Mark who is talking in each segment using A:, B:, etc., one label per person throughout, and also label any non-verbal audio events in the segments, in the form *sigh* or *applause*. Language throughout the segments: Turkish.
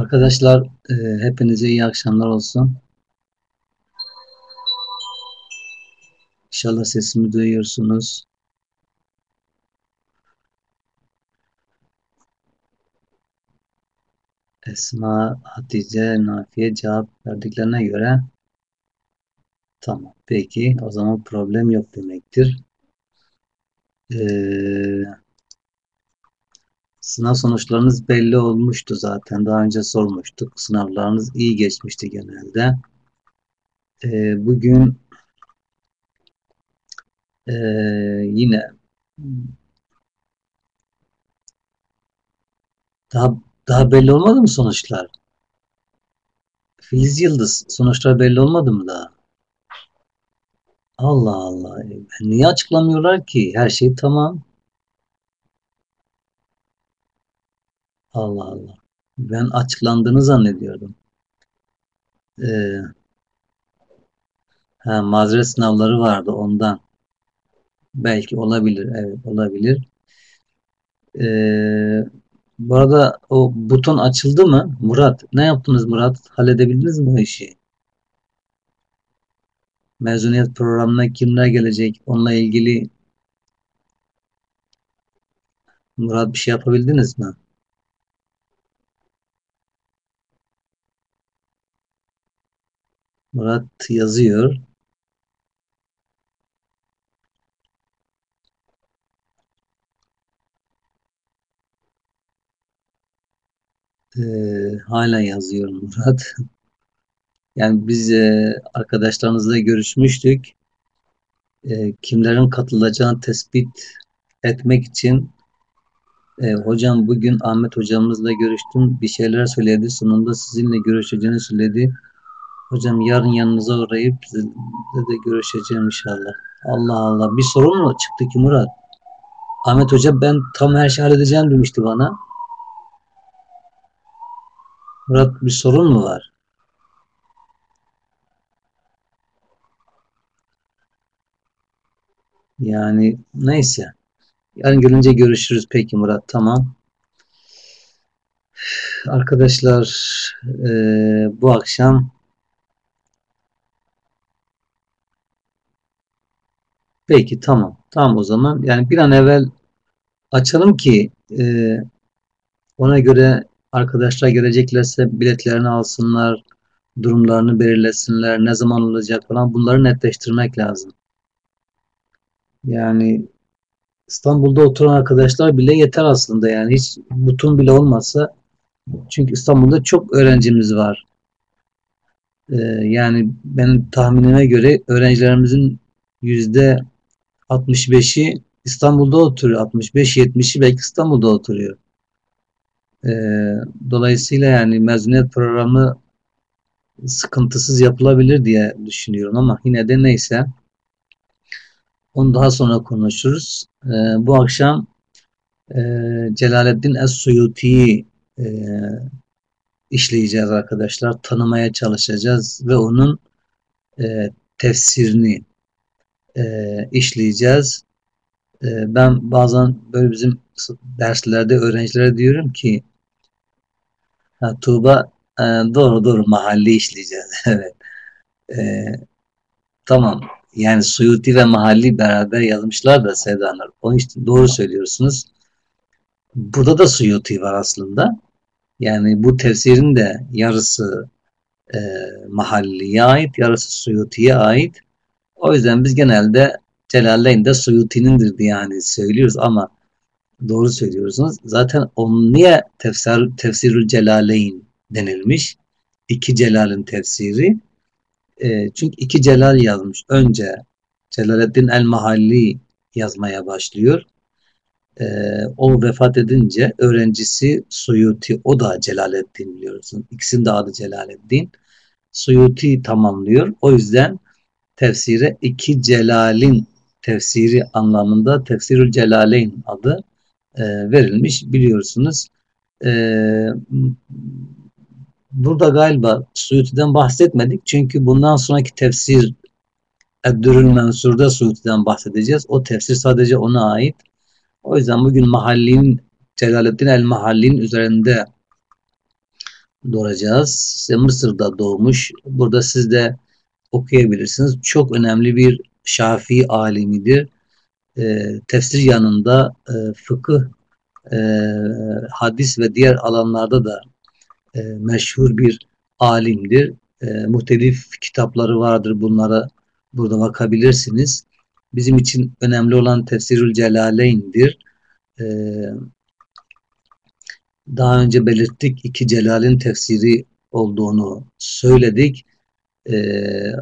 A: Arkadaşlar e, hepinize iyi akşamlar olsun. İnşallah sesimi duyuyorsunuz. Esma, Hatice, Nafiye cevap verdiklerine göre tamam. Peki o zaman problem yok demektir. Ee, sınav sonuçlarınız belli olmuştu zaten. Daha önce sormuştuk. Sınavlarınız iyi geçmişti genelde. Ee, bugün ee, yine daha daha belli olmadı mı sonuçlar? Filiz Yıldız sonuçlar belli olmadı mı daha? Allah Allah. E, Niye açıklamıyorlar ki? Her şey tamam. Allah Allah. Ben açıklandığını zannediyordum. Ee, ha, mazeret sınavları vardı ondan. Belki olabilir. Evet olabilir. Ee, bu arada o buton açıldı mı? Murat. Ne yaptınız Murat? Halledebildiniz mi o işi? Mezuniyet programına kimler gelecek? Onunla ilgili Murat bir şey yapabildiniz mi? Murat yazıyor. Ee, hala yazıyor Murat. Yani biz e, arkadaşlarımızla görüşmüştük. E, kimlerin katılacağını tespit etmek için e, hocam bugün Ahmet hocamızla görüştüm. Bir şeyler söyledi. Sonunda sizinle görüşeceğini söyledi. Hocam yarın yanınıza uğrayıp sizinle de görüşeceğim inşallah. Allah Allah. Bir sorun mu çıktı ki Murat? Ahmet Hoca ben tam her şeyi halledeceğim demişti bana. Murat bir sorun mu var? Yani neyse. Yarın gelince görüşürüz. Peki Murat tamam. Arkadaşlar e, bu akşam peki tamam. Tamam o zaman. Yani bir an evvel açalım ki e, ona göre arkadaşlar geleceklerse biletlerini alsınlar, durumlarını belirlesinler, ne zaman olacak falan bunları netleştirmek lazım. Yani İstanbul'da oturan arkadaşlar bile yeter aslında yani hiç buton bile olmasa çünkü İstanbul'da çok öğrencimiz var. Ee, yani benim tahminime göre öğrencilerimizin yüzde 65'i İstanbul'da oturuyor. 65-70'i belki İstanbul'da oturuyor. Ee, dolayısıyla yani mezuniyet programı sıkıntısız yapılabilir diye düşünüyorum ama yine de neyse. Onu daha sonra konuşuruz. Ee, bu akşam e, Celaleddin Es-Suyuti'yi e, işleyeceğiz arkadaşlar. Tanımaya çalışacağız ve onun e, tefsirini e, işleyeceğiz. E, ben bazen böyle bizim derslerde öğrencilere diyorum ki ha, Tuğba e, doğru doğru mahalli işleyeceğiz. *laughs* evet. E, tamam. Yani Suyuti ve Mahalli beraber yazmışlar da Sevdanlar. Onu işte doğru söylüyorsunuz. Burada da Suyuti var aslında. Yani bu tefsirin de yarısı e, Mahalli'ye ait, yarısı Suyuti'ye ait. O yüzden biz genelde Celaleyn'de Suyuti'nindir diye yani söylüyoruz ama doğru söylüyorsunuz. Zaten onun niye tefsir, Tefsirül Celaleyn denilmiş? İki Celal'in tefsiri. E, çünkü iki Celal yazmış. Önce Celaleddin el-Mahalli yazmaya başlıyor. E, o vefat edince öğrencisi Suyuti, o da Celaleddin biliyorsun. İkisinin de adı Celaleddin. Suyuti tamamlıyor. O yüzden tefsire iki Celal'in tefsiri anlamında Tefsirül Celaleyn adı e, verilmiş biliyorsunuz. E, burada galiba Suyuti'den bahsetmedik. Çünkü bundan sonraki tefsir Eddürül Mensur'da Suyuti'den bahsedeceğiz. O tefsir sadece ona ait. O yüzden bugün Mahalli'nin Celaleddin el Mahalli'nin üzerinde doğacağız. İşte Mısır'da doğmuş. Burada siz de okuyabilirsiniz. Çok önemli bir Şafii alimidir. E, tefsir yanında e, fıkıh, e, hadis ve diğer alanlarda da e, meşhur bir alimdir. E, muhtelif kitapları vardır. Bunlara burada bakabilirsiniz. Bizim için önemli olan Tefsirül Celaleyn'dir. E, daha önce belirttik iki Celal'in tefsiri olduğunu söyledik. Ee,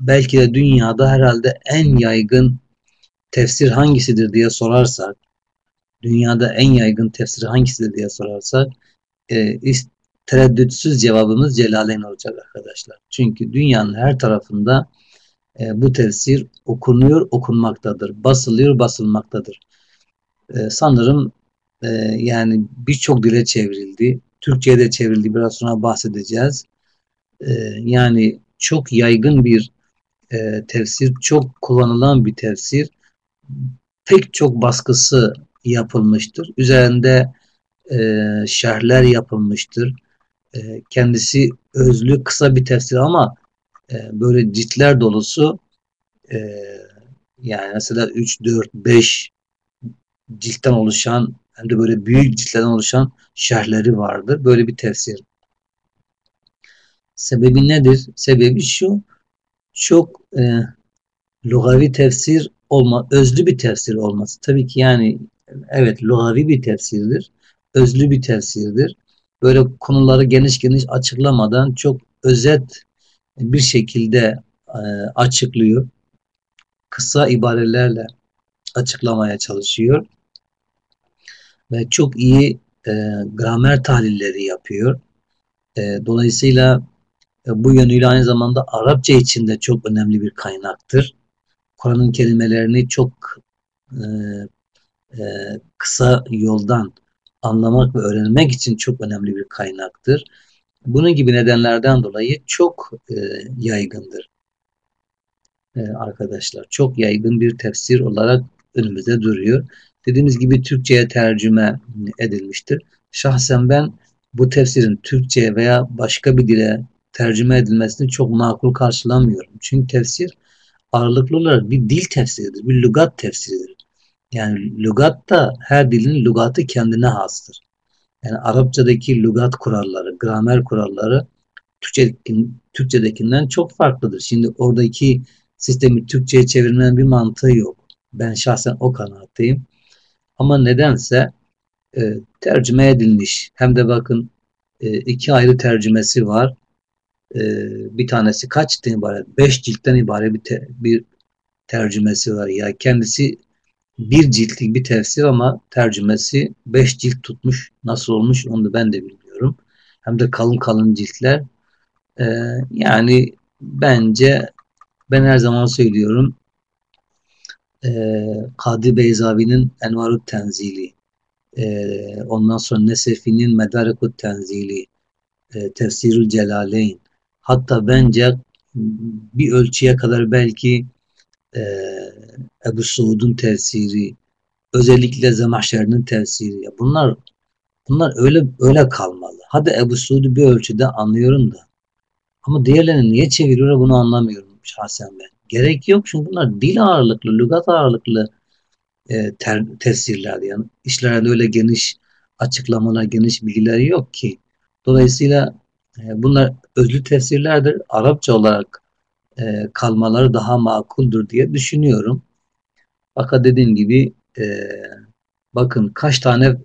A: belki de dünyada herhalde en yaygın tefsir hangisidir diye sorarsak, dünyada en yaygın tefsir hangisidir diye sorarsak, e, tereddütsüz cevabımız Celaleyn olacak arkadaşlar. Çünkü dünyanın her tarafında e, bu tefsir okunuyor, okunmaktadır. Basılıyor, basılmaktadır. E, sanırım e, yani birçok dile çevrildi. Türkçe'ye de çevrildi. Biraz sonra bahsedeceğiz. E, yani çok yaygın bir e, tefsir, çok kullanılan bir tefsir. Pek çok baskısı yapılmıştır. Üzerinde e, şerhler yapılmıştır. E, kendisi özlü, kısa bir tefsir ama e, böyle ciltler dolusu e, yani mesela 3, 4, 5 ciltten oluşan hem de böyle büyük ciltlerden oluşan şerhleri vardır. Böyle bir tefsir. Sebebi nedir? Sebebi şu, çok e, lugavi tefsir olma, özlü bir tefsir olması. Tabii ki yani evet lugavi bir tefsirdir. Özlü bir tefsirdir. Böyle konuları geniş geniş açıklamadan çok özet bir şekilde e, açıklıyor. Kısa ibarelerle açıklamaya çalışıyor ve çok iyi e, gramer tahlilleri yapıyor. E, dolayısıyla bu yönüyle aynı zamanda Arapça için de çok önemli bir kaynaktır. Kur'an'ın kelimelerini çok e, e, kısa yoldan anlamak ve öğrenmek için çok önemli bir kaynaktır. Bunun gibi nedenlerden dolayı çok e, yaygındır e, arkadaşlar. Çok yaygın bir tefsir olarak önümüzde duruyor dediğimiz gibi Türkçe'ye tercüme edilmiştir. Şahsen ben bu tefsirin Türkçe'ye veya başka bir dile tercüme edilmesini çok makul karşılamıyorum. Çünkü tefsir ağırlıklı olarak bir dil tefsiridir, bir lügat tefsiridir. Yani lügat da her dilin lügatı kendine hastır. Yani Arapçadaki lügat kuralları, gramer kuralları Türkçedeki, Türkçedekinden çok farklıdır. Şimdi oradaki sistemi Türkçe'ye çevirmenin bir mantığı yok. Ben şahsen o kanaatteyim. Ama nedense e, tercüme edilmiş. Hem de bakın e, iki ayrı tercümesi var. E, bir tanesi kaç ciltten ibaret? Beş ciltten ibaret bir, te, bir tercümesi var. Ya kendisi bir ciltlik bir tefsir ama tercümesi beş cilt tutmuş. Nasıl olmuş onu ben de bilmiyorum. Hem de kalın kalın ciltler. E, yani bence ben her zaman söylüyorum e, Kadı Beyzavi'nin Envarut Tenzili, e, ondan sonra Nesefi'nin Medarikut Tenzili, e, Tefsirül Celaleyn, hatta bence bir ölçüye kadar belki e, Ebu Suud'un tefsiri, özellikle Zemahşer'in tefsiri. Bunlar bunlar öyle öyle kalmalı. Hadi Ebu Suud'u bir ölçüde anlıyorum da. Ama diğerlerini niye çeviriyor bunu anlamıyorum şahsen ben gerek yok. Çünkü bunlar dil ağırlıklı, lügat ağırlıklı e, ter, tefsirler. Yani işlerde öyle geniş açıklamalar, geniş bilgiler yok ki. Dolayısıyla bunlar özlü tefsirlerdir. Arapça olarak e, kalmaları daha makuldur diye düşünüyorum. Fakat dediğim gibi e, bakın kaç tane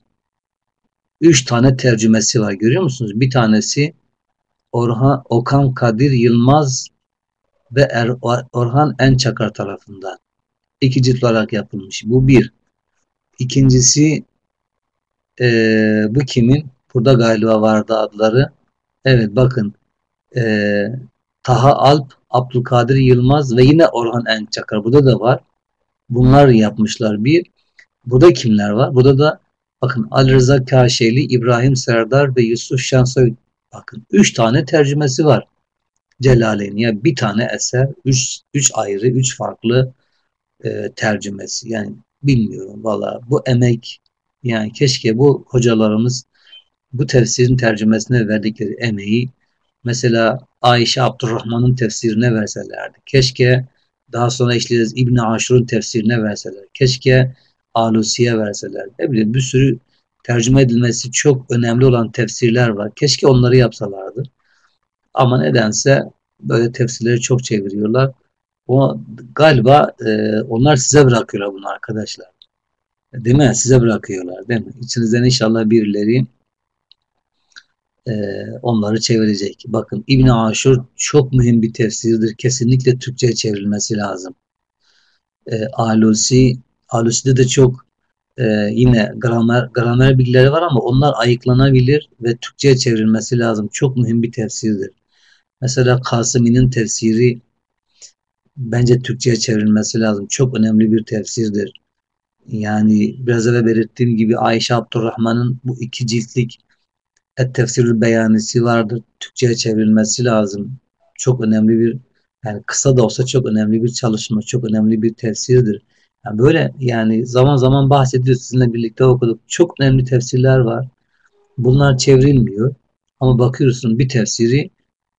A: üç tane tercümesi var görüyor musunuz? Bir tanesi Orhan, Okan Kadir Yılmaz ve er, Orhan Ençakar tarafından iki cilt olarak yapılmış. Bu bir. İkincisi e, bu kimin? Burada galiba vardı adları. Evet bakın e, Taha Alp, Abdülkadir Yılmaz ve yine Orhan Ençakar. Burada da var. Bunlar yapmışlar bir. Burada kimler var? Burada da bakın Ali Rıza Kaşeli, İbrahim Serdar ve Yusuf Şansoy. Bakın üç tane tercümesi var. Celaleyn ya bir tane eser üç ayrı üç farklı e, tercümesi yani bilmiyorum valla bu emek yani keşke bu hocalarımız bu tefsirin tercümesine verdikleri emeği mesela Ayşe Abdurrahman'ın tefsirine verselerdi. Keşke daha sonra işleyeceğiz İbn Aşur'un tefsirine verseler. Keşke Alusi'ye verseler. Ne bileyim bir sürü tercüme edilmesi çok önemli olan tefsirler var. Keşke onları yapsalardı. Ama nedense böyle tefsirleri çok çeviriyorlar. O galiba e, onlar size bırakıyorlar bunu arkadaşlar. Değil mi? Size bırakıyorlar değil mi? İçinizden inşallah birileri e, onları çevirecek. Bakın İbn Aşur çok mühim bir tefsirdir. Kesinlikle Türkçe'ye çevrilmesi lazım. E, Alusi Alusi'de de çok e, yine gramer gramer bilgileri var ama onlar ayıklanabilir ve Türkçe'ye çevrilmesi lazım. Çok mühim bir tefsirdir. Mesela Kasımi'nin tefsiri bence Türkçe'ye çevrilmesi lazım. Çok önemli bir tefsirdir. Yani biraz evvel belirttiğim gibi Ayşe Abdurrahman'ın bu iki ciltlik Et Tefsirül Beyanisi vardır. Türkçe'ye çevrilmesi lazım. Çok önemli bir yani kısa da olsa çok önemli bir çalışma, çok önemli bir tefsirdir. Yani böyle yani zaman zaman bahsediyoruz sizinle birlikte okuduk. Çok önemli tefsirler var. Bunlar çevrilmiyor. Ama bakıyorsun bir tefsiri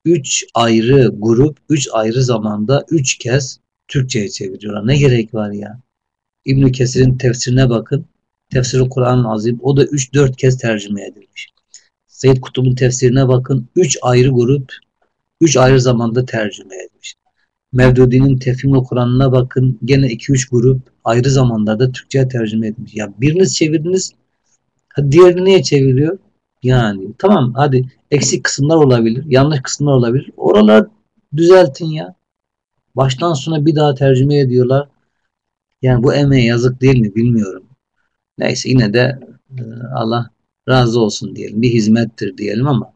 A: üç ayrı grup, üç ayrı zamanda üç kez Türkçe'ye çeviriyorlar. Ne gerek var ya? İbn Kesir'in tefsirine bakın. Tefsiri Kur'an-ı Azim. O da 3-4 kez tercüme edilmiş. Seyyid Kutub'un tefsirine bakın. 3 ayrı grup, 3 ayrı zamanda tercüme etmiş. Mevdudi'nin Tefhimul Kur'an'ına bakın. Gene 2-3 grup ayrı zamanlarda Türkçe'ye tercüme etmiş. Ya biriniz çevirdiniz. Diğerini niye çeviriyor? Yani tamam hadi eksik kısımlar olabilir. Yanlış kısımlar olabilir. Oralar düzeltin ya. Baştan sona bir daha tercüme ediyorlar. Yani bu emeğe yazık değil mi bilmiyorum. Neyse yine de e, Allah razı olsun diyelim. Bir hizmettir diyelim ama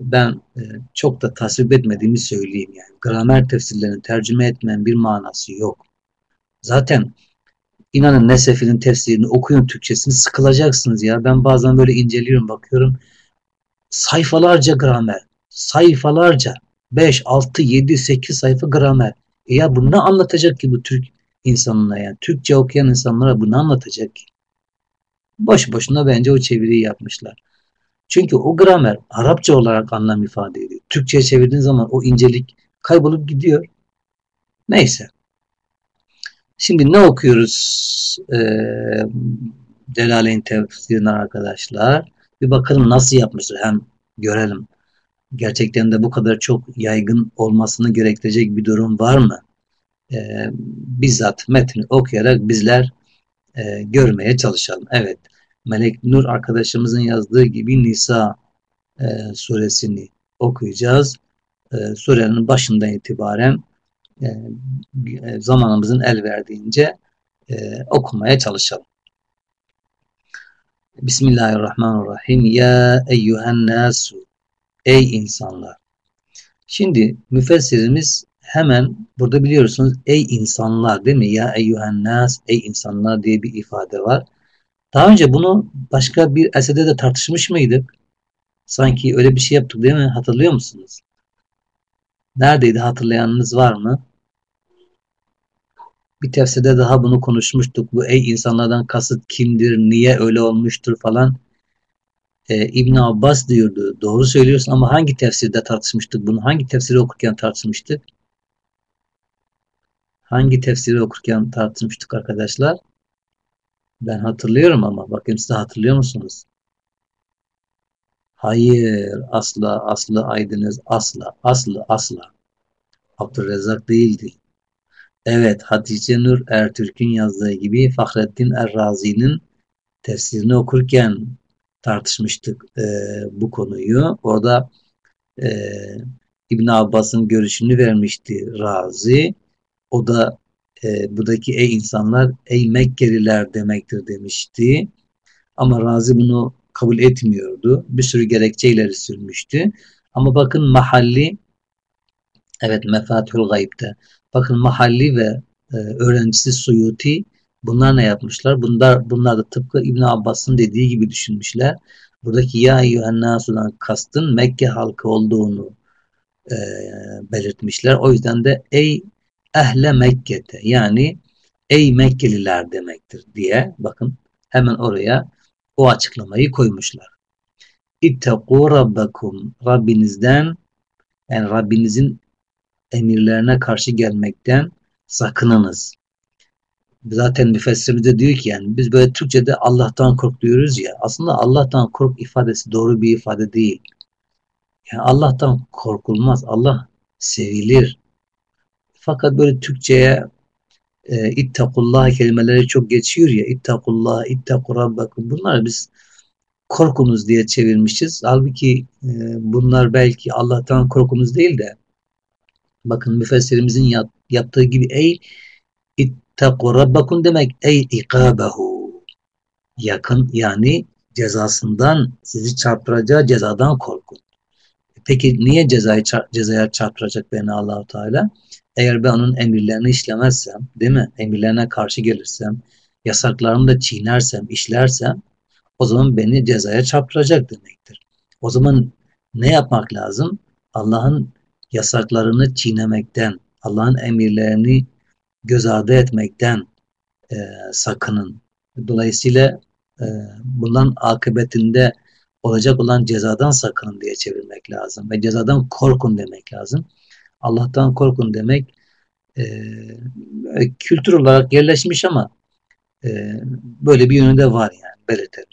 A: ben e, çok da tasvip etmediğimi söyleyeyim yani. Gramer tefsirlerini tercüme etmeyen bir manası yok. Zaten inanın Nesefi'nin tefsirini okuyun Türkçesini sıkılacaksınız ya. Ben bazen böyle inceliyorum bakıyorum. Sayfalarca gramer. Sayfalarca. 5, 6, 7, 8 sayfa gramer. E ya bu ne anlatacak ki bu Türk insanına yani? Türkçe okuyan insanlara bu ne anlatacak ki? Boş boşuna bence o çeviriyi yapmışlar. Çünkü o gramer Arapça olarak anlam ifade ediyor. Türkçe'ye çevirdiğin zaman o incelik kaybolup gidiyor. Neyse. Şimdi ne okuyoruz ee, Celaleyn tefsirine arkadaşlar? Bir bakalım nasıl yapmışlar hem görelim. Gerçekten de bu kadar çok yaygın olmasını gerektirecek bir durum var mı? Ee, bizzat metni okuyarak bizler e, görmeye çalışalım. Evet. Melek Nur arkadaşımızın yazdığı gibi Nisa e, suresini okuyacağız. E, surenin başından itibaren e, e, zamanımızın el verdiğince e, okumaya çalışalım. Bismillahirrahmanirrahim. Ya eyyühen nasu. Ey insanlar. Şimdi müfessirimiz hemen burada biliyorsunuz ey insanlar değil mi? Ya eyyühen nas, ey insanlar diye bir ifade var. Daha önce bunu başka bir eserde de tartışmış mıydık? Sanki öyle bir şey yaptık değil mi? Hatırlıyor musunuz? Neredeydi hatırlayanınız var mı? Bir tefsirde daha bunu konuşmuştuk. Bu ey insanlardan kasıt kimdir, niye öyle olmuştur falan. Ee, İbn Abbas diyordu. Doğru söylüyorsun ama hangi tefsirde tartışmıştık bunu? Hangi tefsiri okurken tartışmıştık? Hangi tefsiri okurken tartışmıştık arkadaşlar? Ben hatırlıyorum ama bakayım siz hatırlıyor musunuz? Hayır, asla, asla Aydınız, asla, asla, asla. Abdurrezzak değildi. Evet, Hatice Nur Ertürk'ün yazdığı gibi Fahrettin Errazi'nin tefsirini okurken tartışmıştık e, bu konuyu. Orada e, İbn Abbas'ın görüşünü vermişti Razi. O da e, buradaki ey insanlar ey Mekkeliler demektir demişti. Ama Razi bunu kabul etmiyordu. Bir sürü gerekçe ileri sürmüştü. Ama bakın mahalli evet Mefatihul Gayb'de bakın mahalli ve e, öğrencisi Suyuti bunlar ne yapmışlar? Bunlar, bunlar da tıpkı İbn Abbas'ın dediği gibi düşünmüşler. Buradaki ya eyyühennasudan kastın Mekke halkı olduğunu e, belirtmişler. O yüzden de ey ehle Mekke'te yani ey Mekkeliler demektir diye bakın hemen oraya o açıklamayı koymuşlar. İttekû rabbekum. Rabbinizden yani Rabbinizin emirlerine karşı gelmekten sakınınız. Zaten müfessirimiz diyor ki yani biz böyle Türkçe'de Allah'tan kork diyoruz ya aslında Allah'tan kork ifadesi doğru bir ifade değil. Yani Allah'tan korkulmaz. Allah sevilir. Fakat böyle Türkçe'ye e, ittakullah kelimeleri çok geçiyor ya. İttakullah, ittaku rabbakum. Bunlar biz korkunuz diye çevirmişiz. Halbuki e, bunlar belki Allah'tan korkunuz değil de bakın müfessirimizin yap, yaptığı gibi ey ittaku rabbakum demek ey ikabehu yakın yani cezasından sizi çarptıracağı cezadan korkun. Peki niye cezayı cezaya çarptıracak beni Allahu Teala? Eğer ben onun emirlerini işlemezsem, değil mi? Emirlerine karşı gelirsem, yasaklarını da çiğnersem, işlersem o zaman beni cezaya çarptıracak demektir. O zaman ne yapmak lazım? Allah'ın yasaklarını çiğnemekten, Allah'ın emirlerini göz ardı etmekten e, sakının. Dolayısıyla e, bundan akıbetinde olacak olan cezadan sakının diye çevirmek lazım. Ve cezadan korkun demek lazım. Allah'tan korkun demek e, kültür olarak yerleşmiş ama e, böyle bir yönü de var yani belirtelim.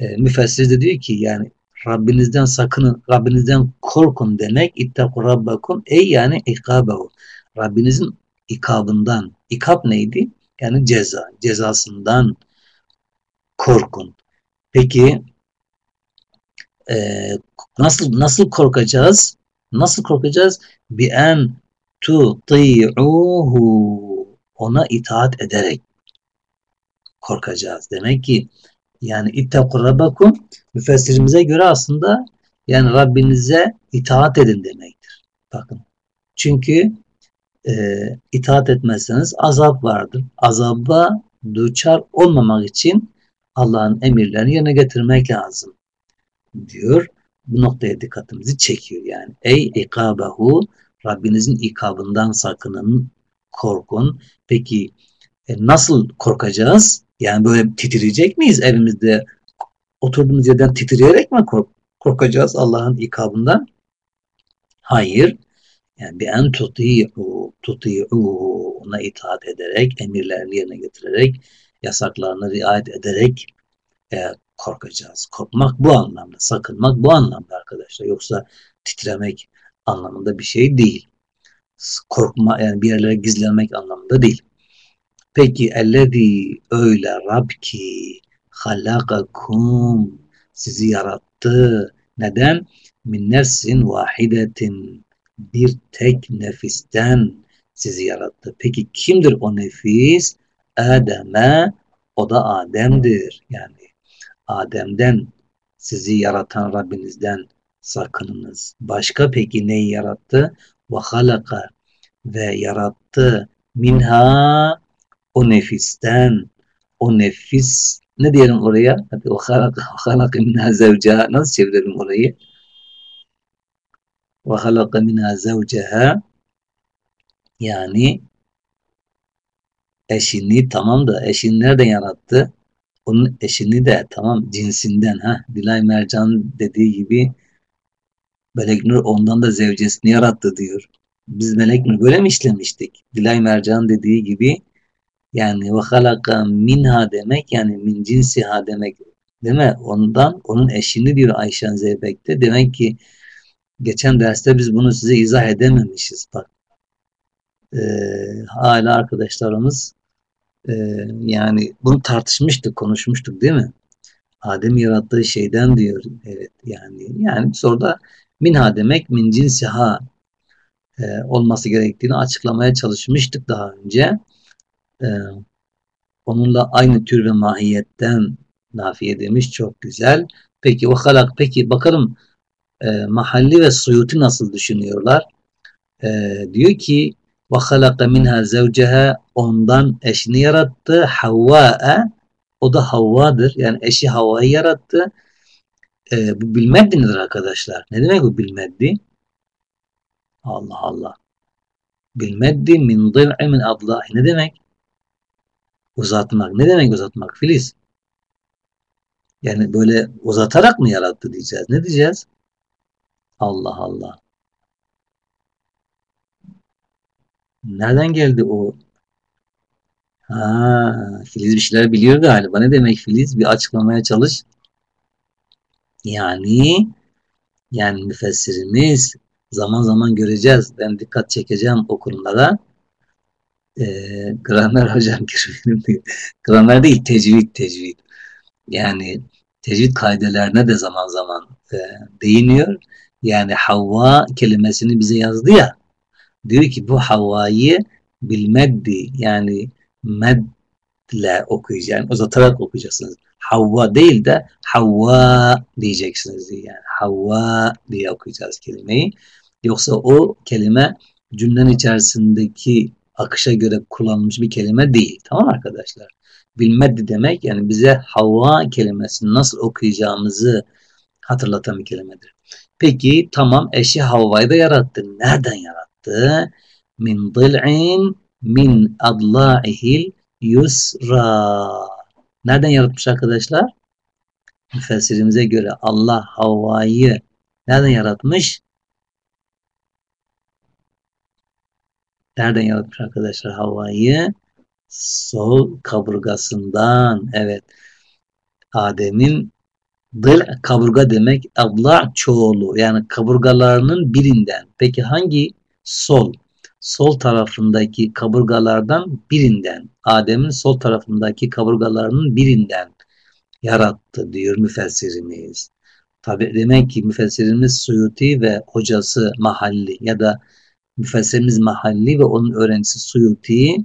A: E, müfessir de diyor ki yani Rabbinizden sakının, Rabbinizden korkun demek ittaku rabbakum ey yani ikabehu. Rabbinizin ikabından. İkab neydi? Yani ceza. Cezasından korkun. Peki e, nasıl nasıl korkacağız? Nasıl korkacağız? Bi en tuti'uhu ona itaat ederek korkacağız. Demek ki yani ittaku rabbakum müfessirimize göre aslında yani Rabbinize itaat edin demektir. Bakın. Çünkü e, itaat etmezseniz azap vardır. Azaba duçar olmamak için Allah'ın emirlerini yerine getirmek lazım diyor. Bu noktaya dikkatimizi çekiyor yani. Ey ikabehu Rabbinizin ikabından sakının, korkun. Peki e, nasıl korkacağız? Yani böyle titreyecek miyiz evimizde? Oturduğumuz yerden titreyerek mi kork korkacağız Allah'ın ikabından? Hayır. Yani bir en tuti'u, tuti'u ona itaat ederek, emirlerini yerine getirerek, yasaklarını riayet ederek e, korkacağız. Korkmak bu anlamda, sakınmak bu anlamda arkadaşlar. Yoksa titremek anlamında bir şey değil. Korkma yani bir yerlere gizlenmek anlamında değil. Peki ellezî öyle Rab ki halakakum sizi yarattı. Neden? Min nefsin vahidetin bir tek nefisten sizi yarattı. Peki kimdir o nefis? Adem'e o da Adem'dir. Yani Adem'den sizi yaratan Rabbinizden sakınınız. Başka peki neyi yarattı? Ve halaka ve yarattı minha o nefisten o nefis ne diyelim oraya? Hadi o halaka halaka minha zevceha nasıl çevirelim orayı? Ve halaka minha zevceha yani eşini tamam da eşini nereden yarattı? Onun eşini de tamam cinsinden ha Dilay Mercan dediği gibi Melek Nur ondan da zevcesini yarattı diyor. Biz Melek Nur böyle mi işlemiştik? Dilay Mercan dediği gibi yani ve halaka minha demek yani min cinsiha demek değil mi? Ondan onun eşini diyor Ayşen Zeybek'te. Demek ki geçen derste biz bunu size izah edememişiz. Bak ee, hala arkadaşlarımız e, yani bunu tartışmıştık, konuşmuştuk değil mi? Adem yarattığı şeyden diyor. Evet yani yani soruda minha demek min cinsiha e, olması gerektiğini açıklamaya çalışmıştık daha önce. E, onunla aynı tür ve mahiyetten nafiye demiş. Çok güzel. Peki o halak peki bakalım e, mahalli ve suyuti nasıl düşünüyorlar? E, diyor ki ve halaka minha zevceha ondan eşini yarattı. Havva'e o da Havva'dır. Yani eşi Havva'yı yarattı. E, bu bilmeddi nedir arkadaşlar? Ne demek bu bilmeddi? Allah Allah. Bilmeddi min dil'i min adlahi. Ne demek? Uzatmak. Ne demek uzatmak Filiz? Yani böyle uzatarak mı yarattı diyeceğiz. Ne diyeceğiz? Allah Allah. Nereden geldi o? Ha, Filiz bir şeyler biliyor galiba. Ne demek Filiz? Bir açıklamaya çalış. Yani yani müfessirimiz zaman zaman göreceğiz. Ben dikkat çekeceğim o konulara. Ee, gramer hocam *laughs* girmeyelim diyor. Gramer değil, tecvid, tecvid. Yani tecvid kaidelerine de zaman zaman e, değiniyor. Yani Havva kelimesini bize yazdı ya. Diyor ki bu Havva'yı bilmeddi yani medle okuyacağız. Yani uzatarak okuyacaksınız. Havva değil de Havva diyeceksiniz diye. Yani Havva diye okuyacağız kelimeyi. Yoksa o kelime cümlenin içerisindeki akışa göre kullanılmış bir kelime değil. Tamam arkadaşlar? Bilmedi demek yani bize Havva kelimesini nasıl okuyacağımızı hatırlatan bir kelimedir. Peki tamam eşi Havva'yı da yarattı. Nereden yarattı? Min dil'in min adla'ihil yusra. Nereden yaratmış arkadaşlar? Müfessirimize göre Allah Havva'yı nereden yaratmış? Nereden yaratmış arkadaşlar Havva'yı? Sol kaburgasından. Evet. Adem'in dıl kaburga demek abla çoğulu yani kaburgalarının birinden. Peki hangi sol? Sol tarafındaki kaburgalardan birinden. Adem'in sol tarafındaki kaburgalarının birinden yarattı diyor müfessirimiz. Tabi demek ki müfessirimiz Suyuti ve hocası Mahalli ya da müfessirimiz Mahalli ve onun öğrencisi Suyuti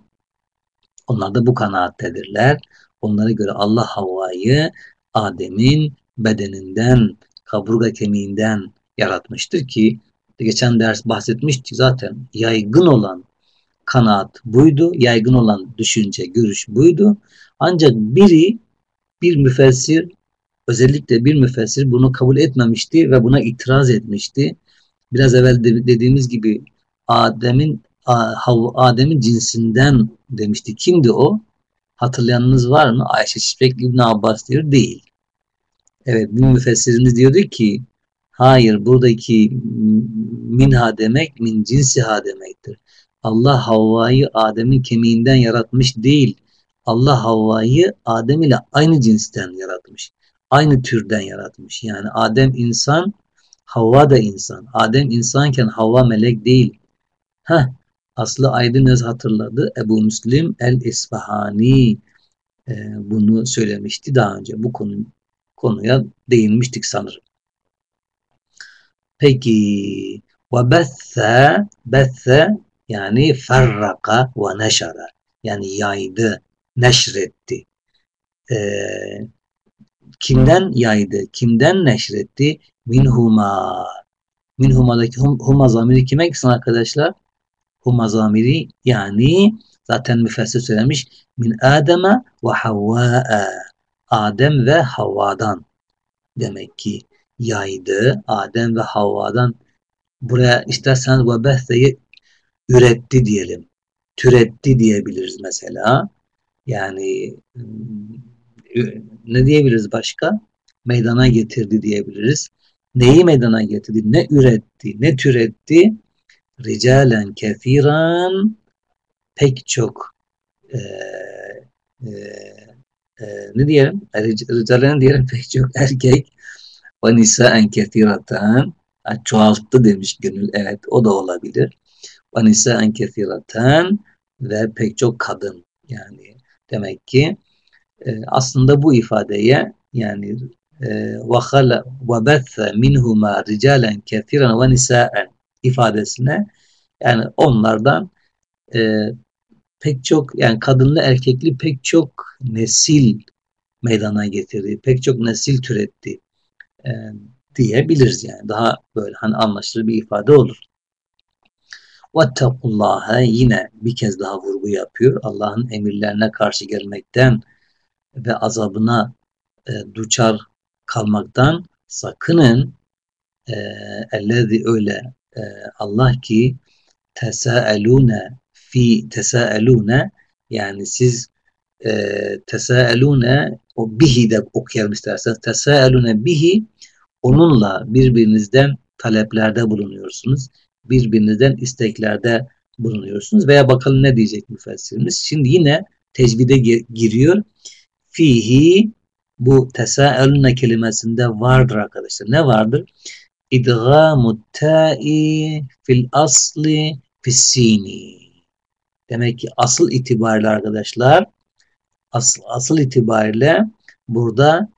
A: onlar da bu kanaattedirler. Onlara göre Allah Havva'yı Adem'in bedeninden, kaburga kemiğinden yaratmıştır ki geçen ders bahsetmiştik zaten yaygın olan kanaat buydu, yaygın olan düşünce, görüş buydu. Ancak biri bir müfessir özellikle bir müfessir bunu kabul etmemişti ve buna itiraz etmişti. Biraz evvel dediğimiz gibi Adem'in Adem'in cinsinden demişti. Kimdi o? Hatırlayanınız var mı? Ayşe Şifrekli İbn Abbas diyor. Değil. Evet bir müfessirimiz diyordu ki hayır buradaki minha demek min cinsiha demektir. Allah Havva'yı Adem'in kemiğinden yaratmış değil. Allah Havva'yı Adem ile aynı cinsten yaratmış. Aynı türden yaratmış. Yani Adem insan, Havva da insan. Adem insanken Havva melek değil. Heh, Aslı Aydınız hatırladı. Ebu Müslim el-İsfahani e, bunu söylemişti daha önce. Bu konu konuya değinmiştik sanırım. Peki ve besse besse yani ferraka ve neşara yani yaydı, neşretti. Ee, kimden yaydı, kimden neşretti? Minhuma. Minhuma'daki hum, huma zamiri kime gitsin arkadaşlar? Huma zamiri yani zaten müfessir söylemiş min Adem'e ve Havva'e Adem ve Havva'dan demek ki yaydı. Adem ve Havva'dan buraya isterseniz ve behteyi üretti diyelim. Türetti diyebiliriz mesela. Yani ıı, ne diyebiliriz başka? Meydana getirdi diyebiliriz. Neyi meydana getirdi? Ne üretti? Ne türetti? Ricalen kefiran pek çok e, e, ne diyelim? Ricalen diyelim pek çok erkek ve nisaen kethiratan çoğalttı demiş gönül. Evet o da olabilir. Ve nisaen kethiratan ve pek çok kadın yani demek ki e, aslında bu ifadeye yani bethe minhuma ricalen kethiran ve nisaen ifadesine yani onlardan e, pek çok yani kadınlı erkekli pek çok nesil meydana getirdi. Pek çok nesil türetti e, diyebiliriz yani daha böyle hani anlaşılır bir ifade olur. Vettekullâhe yine bir kez daha vurgu yapıyor. Allah'ın emirlerine karşı gelmekten ve azabına e, duçar kalmaktan sakının e, ellezi öyle e, Allah ki tesaelune fi tesaelune yani siz e, tesaelune o bihi de okuyalım isterseniz. Tesaelune bihi onunla birbirinizden taleplerde bulunuyorsunuz. Birbirinizden isteklerde bulunuyorsunuz. Veya bakalım ne diyecek müfessirimiz. Şimdi yine tecvide giriyor. Fihi bu tesaelune kelimesinde vardır arkadaşlar. Ne vardır? İdgamu ta'i fil asli fissini. Demek ki asıl itibariyle arkadaşlar asıl, asıl itibariyle burada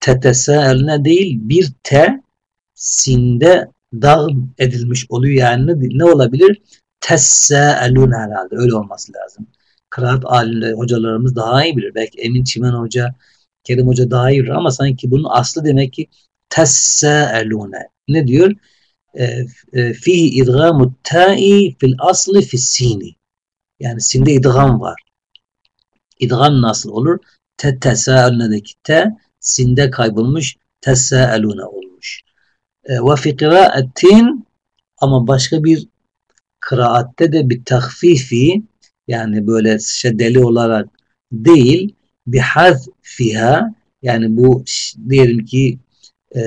A: tetesaeline değil bir te sinde dağım edilmiş oluyor. Yani ne, olabilir? Tessaelun herhalde. Öyle olması lazım. Kıraat alimleri, hocalarımız daha iyi bilir. Belki Emin Çimen Hoca, Kerim Hoca daha iyi bilir ama sanki bunun aslı demek ki tessaelune. Ne diyor? E, e, fihi idgamu ta'i fil aslı fissini. Yani sinde idgam var. İdgam nasıl olur? Te tesâelunedeki te sinde kaybolmuş tesâelune olmuş. E, ve fi kıraatin ama başka bir kıraatte de bir tahfifi yani böyle şeddeli olarak değil bir fiha yani bu diyelim ki e,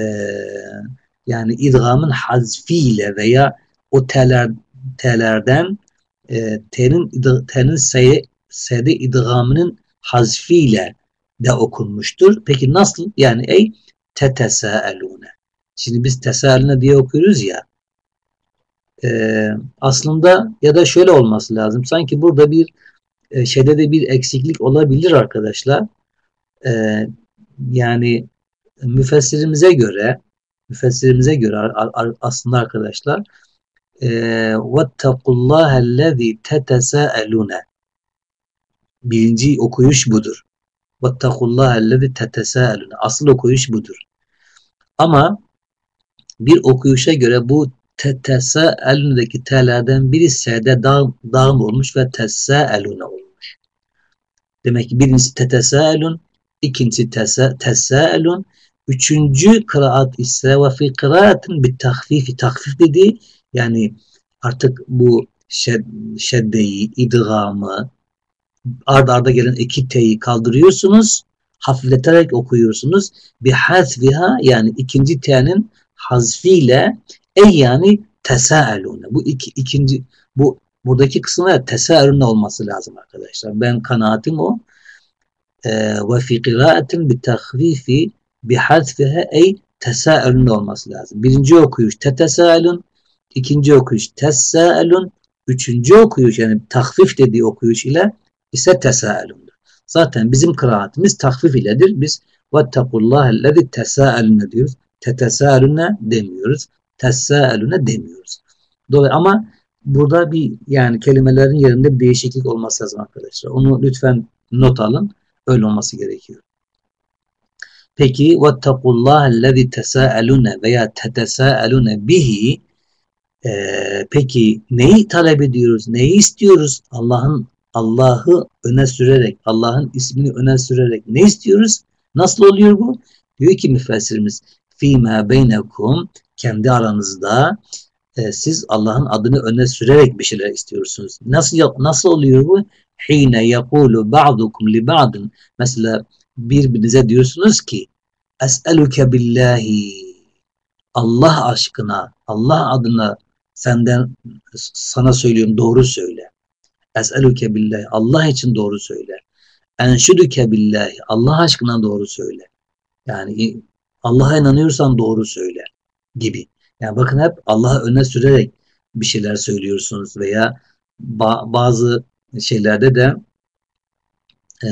A: yani idgamın hazfiyle veya o teler, telerden e, tenin, tenin sayı sede idgamının hazfiyle de okunmuştur. Peki nasıl? Yani ey tetesaelune. Şimdi biz tesaelune diye okuyoruz ya. E, aslında ya da şöyle olması lazım. Sanki burada bir e, şeyde de bir eksiklik olabilir arkadaşlar. E, yani müfessirimize göre müfessirimize göre aslında arkadaşlar وَاتَّقُوا اللّٰهَ الَّذ۪ي تَتَسَاءَلُونَ Birinci okuyuş budur. وَاتَّقُوا اللّٰهَ الَّذ۪ي تَتَسَاءَلُونَ Asıl okuyuş budur. Ama bir okuyuşa göre bu tetesâelûne'deki t'lerden biri s'de dağ, dağım olmuş ve tesâelûne olmuş. Demek ki birincisi tetesâelûn, ikincisi tesâelûn, üçüncü kıraat ise ve fi kıraatin bir tahfifi. Tahfif dediği yani artık bu şed, şeddeyi, idgamı, arda arda gelen iki t'yi kaldırıyorsunuz. Hafifleterek okuyorsunuz. Bir hasfiha yani ikinci t'nin hazfiyle ey yani tesaelune. Bu iki, ikinci bu buradaki kısımda tesaelune olması lazım arkadaşlar. Ben kanaatim o. Ee, ve fi kıraatin bi tahfifi bi hasfiha ey tesaelune olması lazım. Birinci okuyuş tetesaelun, ikinci okuyuş tessaelun, üçüncü okuyuş yani tahfif dediği okuyuş ile ise tesâelundur. Zaten bizim kıraatimiz takvif iledir. Biz vettekullâhe lezî tesâelune diyoruz. Tetesâelune demiyoruz. Tesâelune demiyoruz. Dolayı ama burada bir yani kelimelerin yerinde bir değişiklik olması lazım arkadaşlar. Onu lütfen not alın. Öyle olması gerekiyor. Peki vettekullâhe lezî tesâelune veya tetesâelune bihi e, peki neyi talep ediyoruz? Neyi istiyoruz? Allah'ın Allah'ı öne sürerek, Allah'ın ismini öne sürerek ne istiyoruz? Nasıl oluyor bu? Diyor ki müfessirimiz fîmâ beynekum kendi aranızda e, siz Allah'ın adını öne sürerek bir şeyler istiyorsunuz. Nasıl yap, nasıl oluyor bu? Hine yekulu ba'dukum li ba'din. Mesela birbirinize diyorsunuz ki es'eluke billahi Allah aşkına, Allah adına senden sana söylüyorum doğru söyle. Es'eluke billahi. Allah için doğru söyle. Enşüdüke billahi. Allah aşkına doğru söyle. Yani Allah'a inanıyorsan doğru söyle gibi. Yani bakın hep Allah'a öne sürerek bir şeyler söylüyorsunuz veya ba bazı şeylerde de e,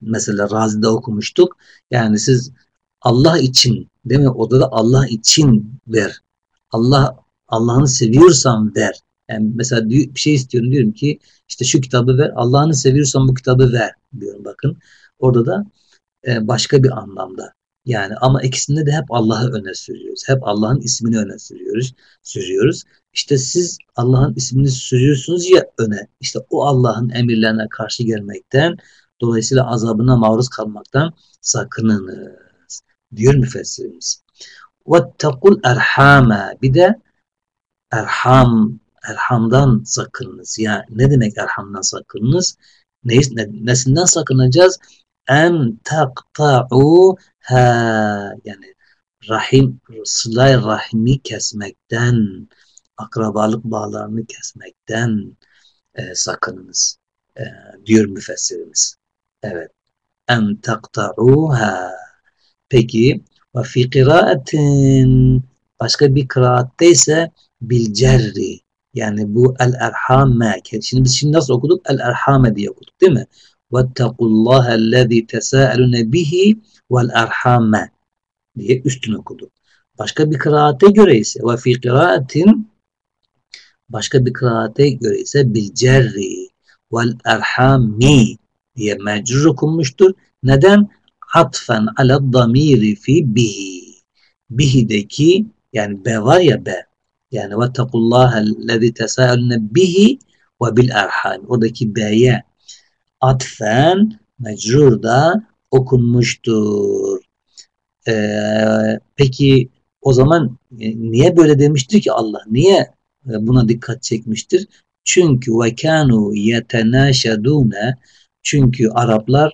A: mesela Razi'de okumuştuk. Yani siz Allah için değil mi? Orada da Allah için ver. Allah Allah'ını seviyorsan ver. Yani mesela bir şey istiyorum diyorum ki işte şu kitabı ver. Allah'ını seviyorsan bu kitabı ver diyorum bakın. Orada da e, başka bir anlamda. Yani ama ikisinde de hep Allah'ı öne sürüyoruz. Hep Allah'ın ismini öne sürüyoruz. Sürüyoruz. İşte siz Allah'ın ismini sürüyorsunuz ya öne. İşte o Allah'ın emirlerine karşı gelmekten dolayısıyla azabına maruz kalmaktan sakınınız diyor müfessirimiz. Vettakul erhame bir de erham erhamdan sakınınız. Yani ne demek erhamdan sakınınız? Neyiz, ne, nesinden sakınacağız? En takta'u ha yani rahim sılay rahimi kesmekten akrabalık bağlarını kesmekten e, sakınınız e, diyor müfessirimiz. Evet. En takta'uha Peki ve fi kıraatin başka bir kıraatte ise bil cerri yani bu el erhame şimdi biz şimdi nasıl okuduk el erhame diye okuduk değil mi? Vettekullaha ellezî tesâelune bihi vel erhame diye üstün okuduk. Başka bir kıraate göre ise ve fi kıraatin başka bir kıraate göre ise bil cerri diye mecrur okunmuştur. Neden? Atfen ala damiri fi bihi. Bihi'deki yani be var ya be. Yani ve tekullâhellezî tesâelune bihi ve bil erham. Oradaki b'ye atfen mecrur okunmuştur. Ee, peki o zaman e, niye böyle demiştir ki Allah? Niye e, buna dikkat çekmiştir? Çünkü ve kanu yetenaşedune çünkü Araplar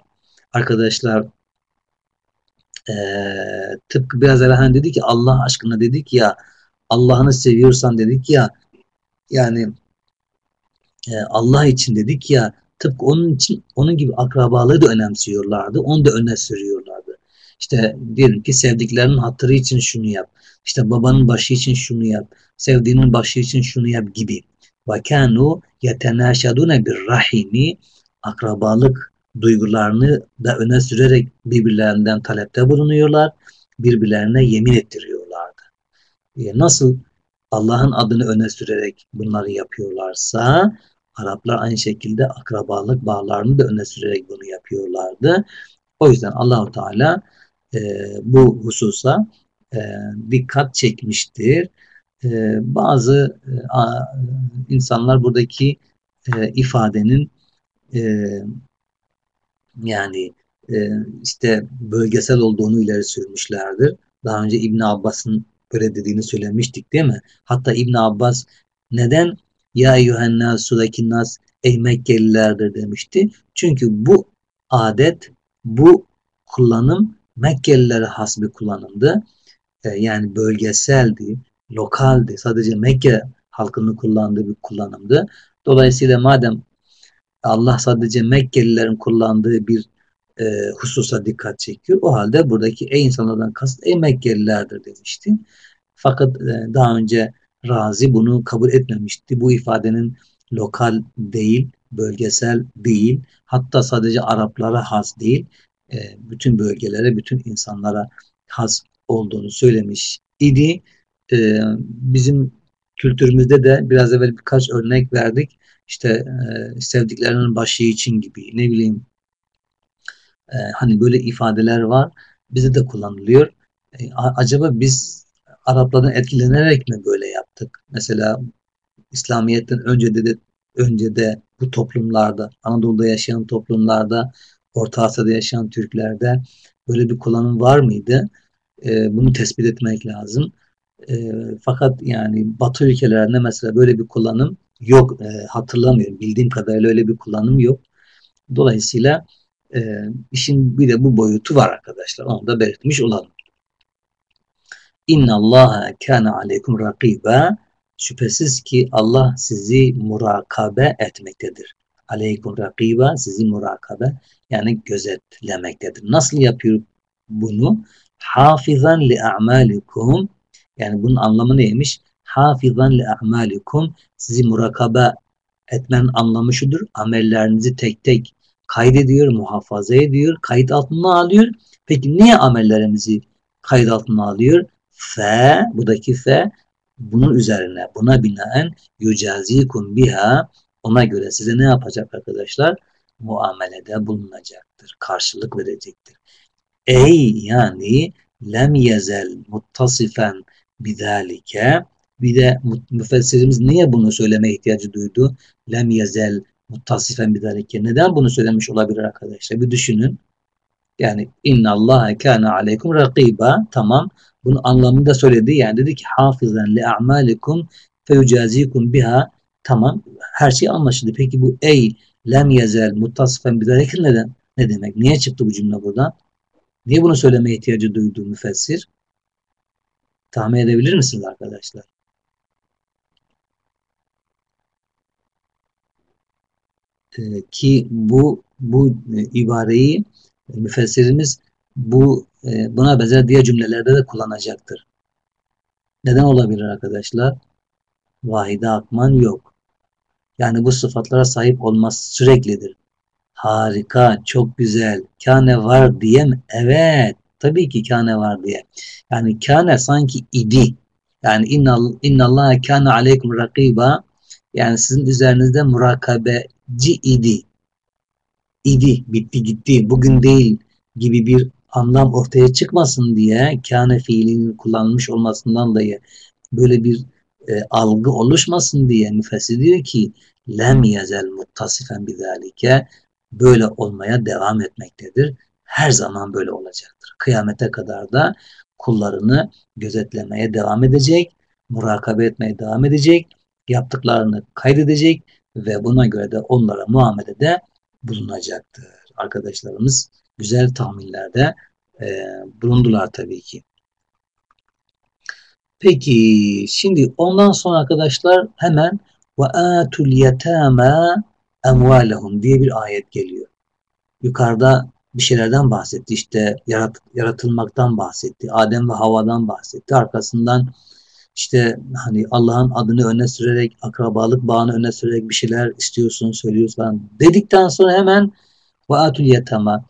A: arkadaşlar e, tıpkı biraz evvel hani dedik ki Allah aşkına dedik ya Allah'ını seviyorsan dedik ya yani e, Allah için dedik ya tıpkı onun için onun gibi akrabalığı da önemsiyorlardı. Onu da öne sürüyorlardı. İşte diyelim ki sevdiklerinin hatırı için şunu yap. İşte babanın başı için şunu yap. Sevdiğinin başı için şunu yap gibi. Ve kanu yetenaşadune bir rahimi akrabalık duygularını da öne sürerek birbirlerinden talepte bulunuyorlar. Birbirlerine yemin ettiriyorlardı. E, nasıl Allah'ın adını öne sürerek bunları yapıyorlarsa Araplar aynı şekilde akrabalık bağlarını da öne sürerek bunu yapıyorlardı. O yüzden Allahu Teala e, bu hususa e, dikkat çekmiştir. E, bazı e, insanlar buradaki e, ifadenin e, yani e, işte bölgesel olduğunu ileri sürmüşlerdir. Daha önce İbn Abbas'ın böyle dediğini söylemiştik değil mi? Hatta İbn Abbas neden ya eyyühennâs sudaki nas ey Mekkelilerdir demişti. Çünkü bu adet, bu kullanım Mekkelilere has bir kullanımdı. E, yani bölgeseldi, lokaldi. Sadece Mekke halkının kullandığı bir kullanımdı. Dolayısıyla madem Allah sadece Mekkelilerin kullandığı bir e, hususa dikkat çekiyor. O halde buradaki ey insanlardan kast ey Mekkelilerdir demişti. Fakat e, daha önce Razi bunu kabul etmemişti. Bu ifadenin lokal değil, bölgesel değil, hatta sadece Araplara has değil, e, bütün bölgelere, bütün insanlara has olduğunu söylemiş idi. E, bizim kültürümüzde de biraz evvel birkaç örnek verdik. İşte e, sevdiklerinin başı için gibi ne bileyim hani böyle ifadeler var. Bize de kullanılıyor. acaba biz Araplardan etkilenerek mi böyle yaptık? Mesela İslamiyet'ten önce de, de önce de bu toplumlarda, Anadolu'da yaşayan toplumlarda, Orta Asya'da yaşayan Türklerde böyle bir kullanım var mıydı? E, bunu tespit etmek lazım. E, fakat yani Batı ülkelerinde mesela böyle bir kullanım yok. E, hatırlamıyorum. Bildiğim kadarıyla öyle bir kullanım yok. Dolayısıyla e, işin bir de bu boyutu var arkadaşlar. Onu da belirtmiş olalım. İnna Allah kana aleykum rakiba. Şüphesiz ki Allah sizi murakabe etmektedir. Aleykum rakiba sizi murakabe yani gözetlemektedir. Nasıl yapıyor bunu? Hafizan li a'malikum yani bunun anlamı neymiş? Hafizan li a'malikum sizi murakabe etmen anlamı şudur. Amellerinizi tek tek kaydediyor, muhafaza ediyor, kayıt altına alıyor. Peki niye amellerimizi kayıt altına alıyor? Fe, buradaki fe bunun üzerine, buna binaen yücazikum biha ona göre size ne yapacak arkadaşlar? Muamelede bulunacaktır. Karşılık verecektir. Ey yani lem yezel muttasifen bidalike bir de müfessirimiz niye bunu söyleme ihtiyacı duydu? Lem yezel muttasifen bidalike. Neden bunu söylemiş olabilir arkadaşlar? Bir düşünün. Yani inna Allah kana aleykum rakiba. Tamam. Bunun anlamını da söyledi. Yani dedi ki hafizan li a'malikum feyucazikum biha. Tamam. Her şey anlaşıldı. Peki bu ey lem yezel muttasıfen bidalike neden? Ne demek? Niye çıktı bu cümle buradan? Niye bunu söylemeye ihtiyacı duydu müfessir? Tahmin edebilir misiniz arkadaşlar? Ee, ki bu bu e, ibareyi müfessirimiz bu e, buna benzer diğer cümlelerde de kullanacaktır. Neden olabilir arkadaşlar? Vahide akman yok. Yani bu sıfatlara sahip olması süreklidir. Harika, çok güzel. Kâne var diye mi? Evet. Tabii ki kâne var diye. Yani kâne sanki idi. Yani inna Allah kâne aleykum rakiba. Yani sizin üzerinizde murakabeci idi. İdi, bitti gitti, bugün değil gibi bir anlam ortaya çıkmasın diye kâne fiilinin kullanılmış olmasından dolayı böyle bir e, algı oluşmasın diye müfessir diyor ki lem yezel muttasifen bizalike böyle olmaya devam etmektedir. Her zaman böyle olacaktır. Kıyamete kadar da kullarını gözetlemeye devam edecek, murakabe etmeye devam edecek, yaptıklarını kaydedecek ve buna göre de onlara muamelede bulunacaktır. Arkadaşlarımız güzel tahminlerde e, bulundular tabii ki. Peki şimdi ondan sonra arkadaşlar hemen ve atul yetama emvalehum diye bir ayet geliyor. Yukarıda bir şeylerden bahsetti. İşte yarat, yaratılmaktan bahsetti. Adem ve Hava'dan bahsetti. Arkasından işte hani Allah'ın adını öne sürerek, akrabalık bağını öne sürerek bir şeyler istiyorsun, söylüyorsun falan dedikten sonra hemen ve atul yetama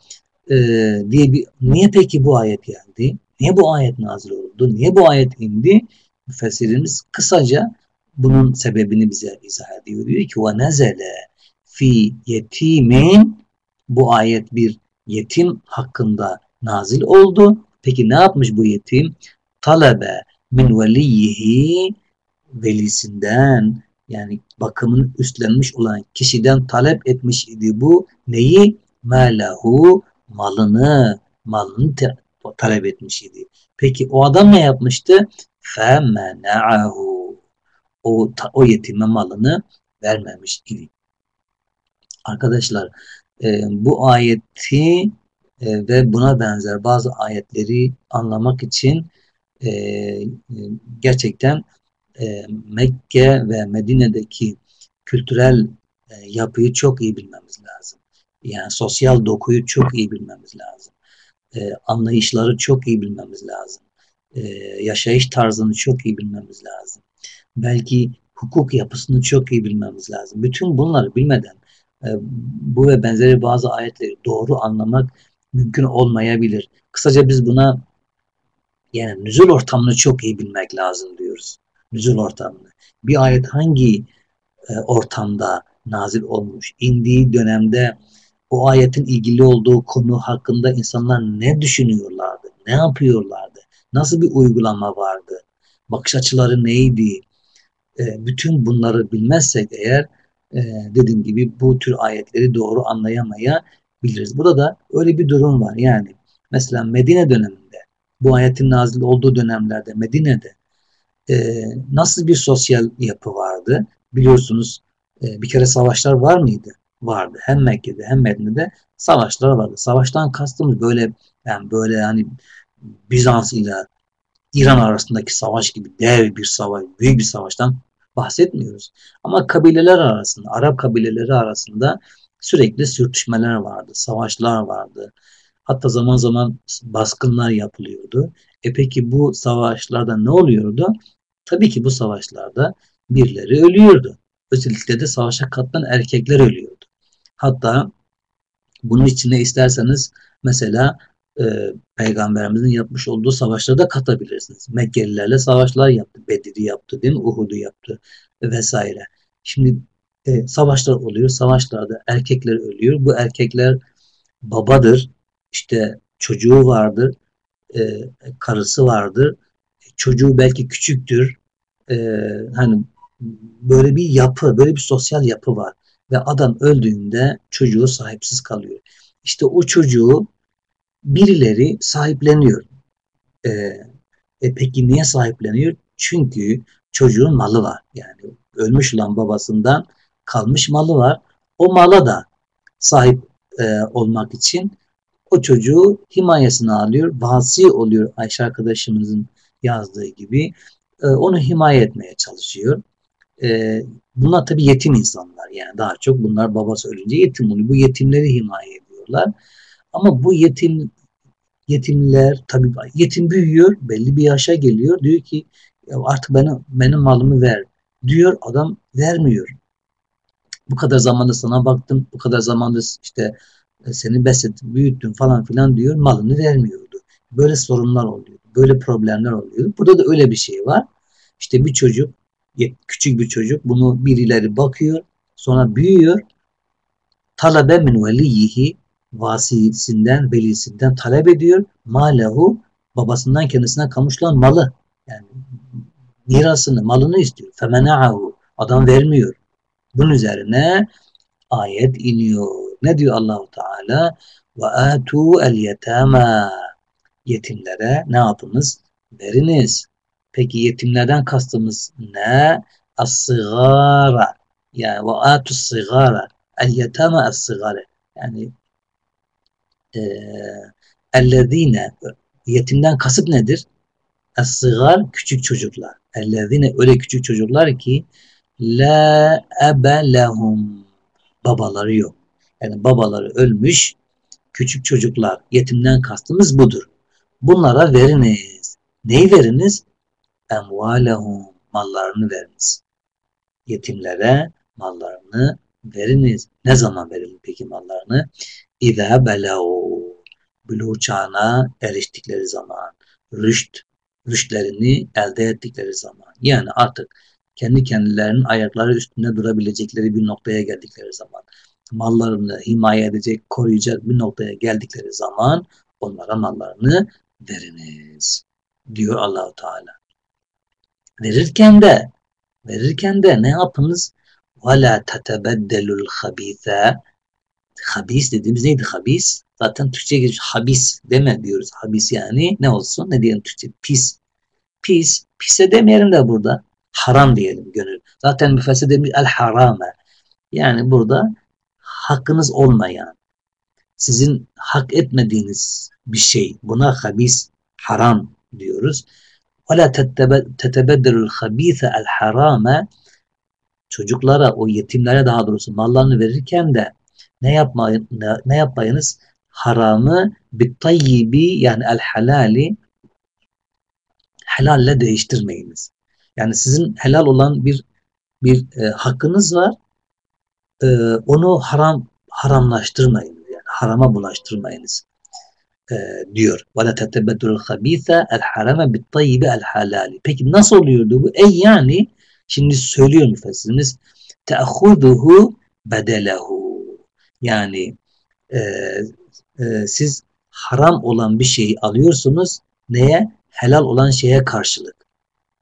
A: e, diye bir niye peki bu ayet geldi? Niye bu ayet nazil oldu? Niye bu ayet indi? Müfessirimiz kısaca bunun sebebini bize izah ediyor. Diyor ki ve nezele fi yetimin bu ayet bir yetim hakkında nazil oldu. Peki ne yapmış bu yetim? Talebe min veliyihi velisinden yani bakımını üstlenmiş olan kişiden talep etmiş idi bu neyi? Melahu malını malını talep etmiş idi. Peki o adam ne yapmıştı? Femena'ahu o, o yetime malını vermemiş idi. Arkadaşlar e, bu ayeti e, ve buna benzer bazı ayetleri anlamak için e, gerçekten e, Mekke ve Medine'deki kültürel e, yapıyı çok iyi bilmemiz lazım. Yani sosyal dokuyu çok iyi bilmemiz lazım. E, anlayışları çok iyi bilmemiz lazım. E, yaşayış tarzını çok iyi bilmemiz lazım. Belki hukuk yapısını çok iyi bilmemiz lazım. Bütün bunları bilmeden e, bu ve benzeri bazı ayetleri doğru anlamak mümkün olmayabilir. Kısaca biz buna yani nüzul ortamını çok iyi bilmek lazım diyoruz. Nüzul ortamını. Bir ayet hangi e, ortamda nazil olmuş, indiği dönemde o ayetin ilgili olduğu konu hakkında insanlar ne düşünüyorlardı, ne yapıyorlardı, nasıl bir uygulama vardı, bakış açıları neydi, e, bütün bunları bilmezsek eğer e, dediğim gibi bu tür ayetleri doğru anlayamayabiliriz. Burada da öyle bir durum var. Yani mesela Medine döneminde bu ayetin nazil olduğu dönemlerde Medine'de e, nasıl bir sosyal yapı vardı? Biliyorsunuz e, bir kere savaşlar var mıydı? Vardı. Hem Mekke'de hem Medine'de savaşlar vardı. Savaştan kastımız böyle yani böyle yani Bizans ile İran arasındaki savaş gibi dev bir savaş, büyük bir savaştan bahsetmiyoruz. Ama kabileler arasında, Arap kabileleri arasında sürekli sürtüşmeler vardı, savaşlar vardı. Hatta zaman zaman baskınlar yapılıyordu. E peki bu savaşlarda ne oluyordu? Tabii ki bu savaşlarda birileri ölüyordu. Özellikle de savaşa katılan erkekler ölüyordu. Hatta bunun içine isterseniz mesela e, peygamberimizin yapmış olduğu savaşlarda katabilirsiniz. Mekkelilerle savaşlar yaptı. Bedir'i yaptı değil mi? Uhud'u yaptı vesaire. Şimdi e, savaşlar oluyor. Savaşlarda erkekler ölüyor. Bu erkekler babadır. İşte çocuğu vardır. E, karısı vardır. Çocuğu belki küçüktür. E, hani böyle bir yapı, böyle bir sosyal yapı var. Ve adam öldüğünde çocuğu sahipsiz kalıyor. İşte o çocuğu birileri sahipleniyor. E, e peki niye sahipleniyor? Çünkü çocuğun malı var. Yani ölmüş olan babasından kalmış malı var. o mala da sahip e, olmak için o çocuğu himayesine alıyor, vasi oluyor Ayşe arkadaşımızın yazdığı gibi. E, onu himaye etmeye çalışıyor. E, bunlar tabii yetim insanlar yani daha çok bunlar babası ölünce yetim oluyor. Bu yetimleri himaye ediyorlar. Ama bu yetim yetimler tabii yetim büyüyor, belli bir yaşa geliyor. Diyor ki artık benim, benim malımı ver. Diyor adam vermiyor. Bu kadar zamanda sana baktım, bu kadar zamanda işte seni beslettim, büyüttüm falan filan diyor. Malını vermiyordu. Böyle sorunlar oluyor. Böyle problemler oluyor. Burada da öyle bir şey var. İşte bir çocuk, küçük bir çocuk bunu birileri bakıyor. Sonra büyüyor. Talabe min veliyihi vasisinden, velisinden talep ediyor. Malehu babasından kendisine kamışlan malı. Yani mirasını, malını istiyor. Femena'ahu. Adam vermiyor. Bunun üzerine ayet iniyor. Ne diyor Allahu Teala? Ve atu el yetama. Yetimlere ne yapınız? Veriniz. Peki yetimlerden kastımız ne? As-sigara. Yani ve atu sigara. El yetama as-sigara. Yani e, ellezine yetimden kasıt nedir? Es-sigar küçük çocuklar. Ellezine öyle küçük çocuklar ki la ebe lehum babaları yok. Yani babaları ölmüş küçük çocuklar. Yetimden kastımız budur. Bunlara veriniz. Neyi veriniz? Emvalehum mallarını veriniz. Yetimlere mallarını veriniz. Ne zaman verelim peki mallarını? İza belav buluğ çağına eriştikleri zaman, rüşt, rüştlerini elde ettikleri zaman. Yani artık kendi kendilerinin ayakları üstünde durabilecekleri bir noktaya geldikleri zaman, mallarını himaye edecek, koruyacak bir noktaya geldikleri zaman onlara mallarını veriniz. Diyor Allahu Teala. Verirken de verirken de ne yapınız? وَلَا تَتَبَدَّلُوا الْخَب۪يثَ Habis dediğimiz neydi habis? Zaten Türkçe'ye geçmiş habis deme diyoruz. Habis yani ne olsun? Ne diyelim Türkçe? Pis. Pis. Pise demeyelim de burada. Haram diyelim gönül. Zaten müfessir demiş el harame. Yani burada hakkınız olmayan, sizin hak etmediğiniz bir şey. Buna habis, haram diyoruz. وَلَا تَتَبَدَّلُ الْخَب۪يثَ الْحَرَامَ Çocuklara, o yetimlere daha doğrusu mallarını verirken de ne yapmayın ne, ne yapmayınız? Haramı tayyibi yani el halali helalle değiştirmeyiniz. Yani sizin helal olan bir bir e, hakkınız var. e, onu haram haramlaştırmayınız. Yani harama bulaştırmayınız. E, diyor. Ve la tetebeddul habisa el harame bit tayyibi el halali. Peki nasıl oluyordu bu? Ey yani şimdi söylüyor müfessirimiz teahuduhu bedelehu yani e, e, siz haram olan bir şeyi alıyorsunuz. Neye? Helal olan şeye karşılık.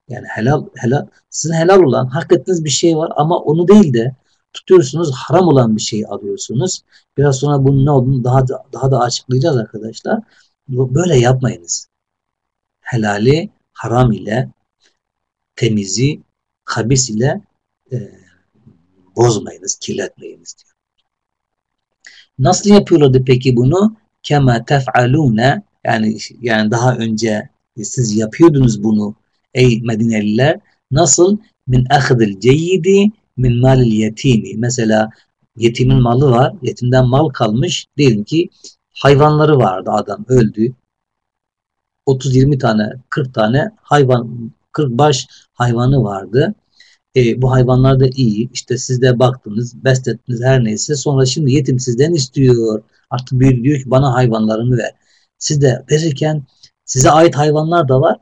A: Yani helal, helal, sizin helal olan, hak ettiğiniz bir şey var ama onu değil de tutuyorsunuz, haram olan bir şeyi alıyorsunuz. Biraz sonra bunun ne olduğunu daha da, daha da açıklayacağız arkadaşlar. Böyle yapmayınız. Helali haram ile, temizi habis ile e, bozmayınız, kirletmeyiniz diyor. Nasıl yapıyorlardı peki bunu? Kema tef'alune yani yani daha önce siz yapıyordunuz bunu ey Medineliler. Nasıl? Min ahdil ceyyidi min malil yetimi. Mesela yetimin malı var. Yetimden mal kalmış. Diyelim ki hayvanları vardı adam öldü. 30-20 tane 40 tane hayvan 40 baş hayvanı vardı. E, bu hayvanlar da iyi. İşte siz de baktınız, beslettiniz her neyse. Sonra şimdi yetim sizden istiyor. Artık bir diyor ki bana hayvanlarımı ver. Siz de verirken size ait hayvanlar da var.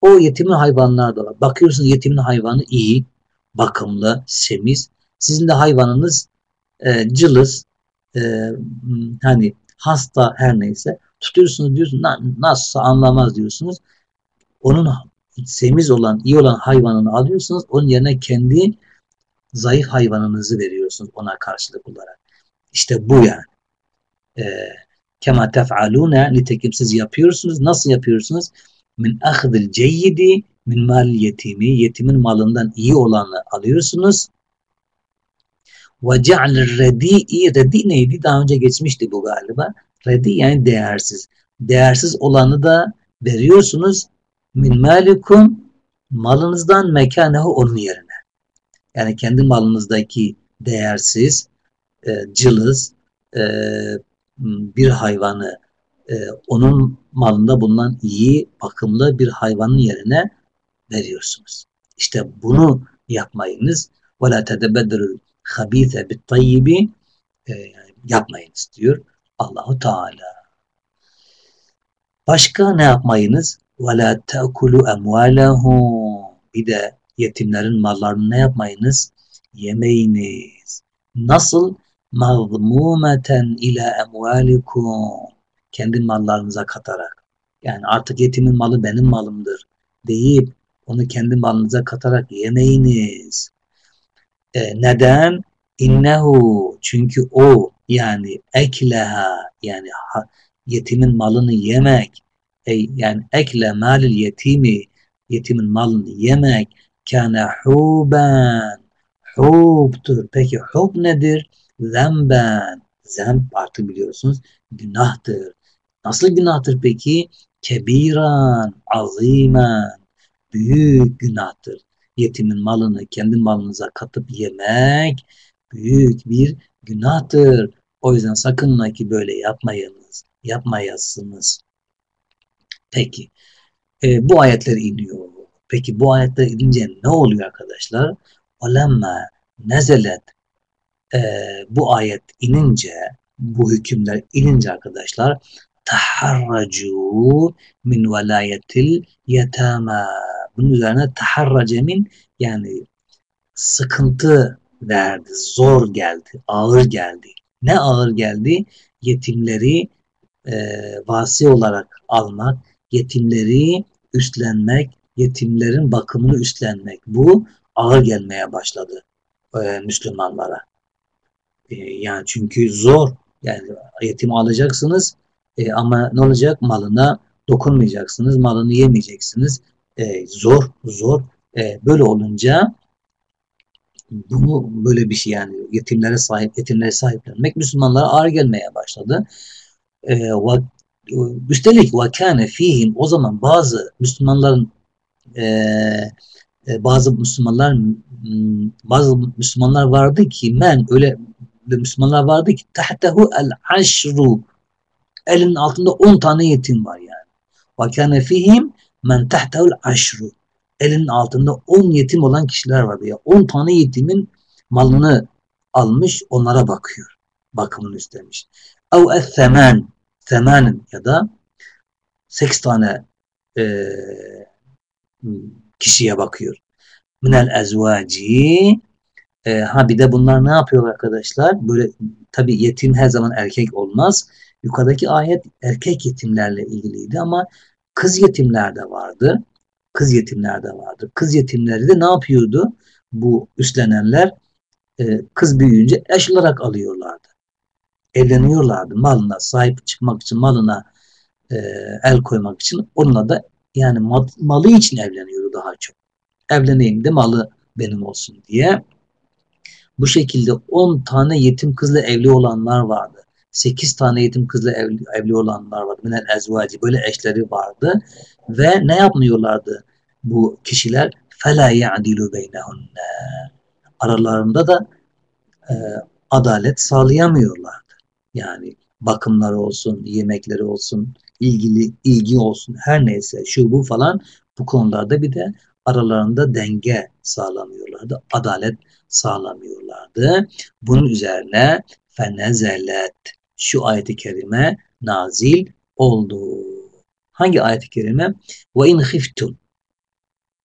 A: O yetimin hayvanlar da var. Bakıyorsunuz yetimin hayvanı iyi, bakımlı, semiz. Sizin de hayvanınız e, cılız, e, hani hasta her neyse. Tutuyorsunuz diyorsunuz nasılsa anlamaz diyorsunuz. Onun semiz olan, iyi olan hayvanını alıyorsunuz. Onun yerine kendi zayıf hayvanınızı veriyorsunuz ona karşılık olarak. İşte bu yani. Ee, kema tef'alune nitekim siz yapıyorsunuz. Nasıl yapıyorsunuz? Min ahdil ceyyidi min mal yetimi. Yetimin malından iyi olanı alıyorsunuz. Ve ce'l redi'i redi neydi? Daha önce geçmişti bu galiba. Redi yani değersiz. Değersiz olanı da veriyorsunuz. Min malikum malınızdan mekanehu onun yerine. Yani kendi malınızdaki değersiz, e, cılız e, bir hayvanı e, onun malında bulunan iyi, bakımlı bir hayvanın yerine veriyorsunuz. İşte bunu yapmayınız. وَلَا تَدَبَدَّرُ الْخَب۪يثَ بِالطَّيِّبِ yapmayınız diyor Allahu Teala. Başka ne yapmayınız? وَلَا تَأْكُلُوا اَمْوَالَهُمْ Bir de yetimlerin mallarını ne yapmayınız? Yemeyiniz. Nasıl? مَظْمُومَةً ila اَمْوَالِكُمْ Kendi mallarınıza katarak. Yani artık yetimin malı benim malımdır deyip onu kendi malınıza katarak yemeyiniz. E, neden? İnnehu çünkü o yani ekleha yani ha, yetimin malını yemek ey, yani ekle malil yetimi yetimin malını yemek kâne huben hubtur. Peki hub nedir? Zemben. Zemb artık biliyorsunuz günahtır. Nasıl günahtır peki? Kebiran, azimen. Büyük günahtır. Yetimin malını kendi malınıza katıp yemek büyük bir günahtır. O yüzden sakın ki böyle yapmayınız. Yapmayasınız. Peki. E, bu ayetler iniyor. Peki bu ayetler inince ne oluyor arkadaşlar? Olemma nezelet e, bu ayet inince bu hükümler inince arkadaşlar taharracu min velayetil yetama bunun üzerine taharrace min yani sıkıntı verdi, zor geldi, ağır geldi. Ne ağır geldi? Yetimleri e, vasi olarak almak, yetimleri üstlenmek, yetimlerin bakımını üstlenmek. Bu ağır gelmeye başladı e, Müslümanlara. E, yani çünkü zor. Yani yetim alacaksınız e, ama ne olacak? Malına dokunmayacaksınız, malını yemeyeceksiniz. E, zor, zor. E, böyle olunca bunu böyle bir şey yani yetimlere sahip, yetimlere sahiplenmek Müslümanlara ağır gelmeye başladı. E, üstelik ve kâne fihim o zaman bazı Müslümanların e, e, bazı Müslümanlar bazı Müslümanlar vardı ki men öyle Müslümanlar vardı ki tahtehu el aşru elinin altında 10 tane yetim var yani. Fihim men tahtehu el aşru elinin altında 10 yetim olan kişiler vardı ya. 10 tane yetimin malını almış onlara bakıyor. Bakımını üstlenmiş. Es semen semanin ya da 8 tane e, kişiye bakıyor. Minel ezvaci e, ha bir de bunlar ne yapıyor arkadaşlar? Böyle tabi yetim her zaman erkek olmaz. Yukarıdaki ayet erkek yetimlerle ilgiliydi ama kız yetimler de vardı. Kız yetimler de vardı. Kız yetimleri de ne yapıyordu? Bu üstlenenler e, kız büyüyünce eş olarak alıyorlardı. Evleniyorlardı. Malına sahip çıkmak için, malına e, el koymak için onunla da yani mal, malı için evleniyordu daha çok. Evleneyim de malı benim olsun diye. Bu şekilde 10 tane yetim kızla evli olanlar vardı. 8 tane yetim kızla evli, evli olanlar vardı. Minel ezvaci böyle eşleri vardı. Ve ne yapmıyorlardı bu kişiler? Fela ya'dilu beynehunne. Aralarında da e, adalet sağlayamıyorlardı. Yani bakımları olsun, yemekleri olsun, ilgili ilgi olsun her neyse şu bu falan bu konularda bir de aralarında denge sağlamıyorlardı. Adalet sağlamıyorlardı. Bunun üzerine fenezelet şu ayeti kerime nazil oldu. Hangi ayet-i kerime? Ve in khiftum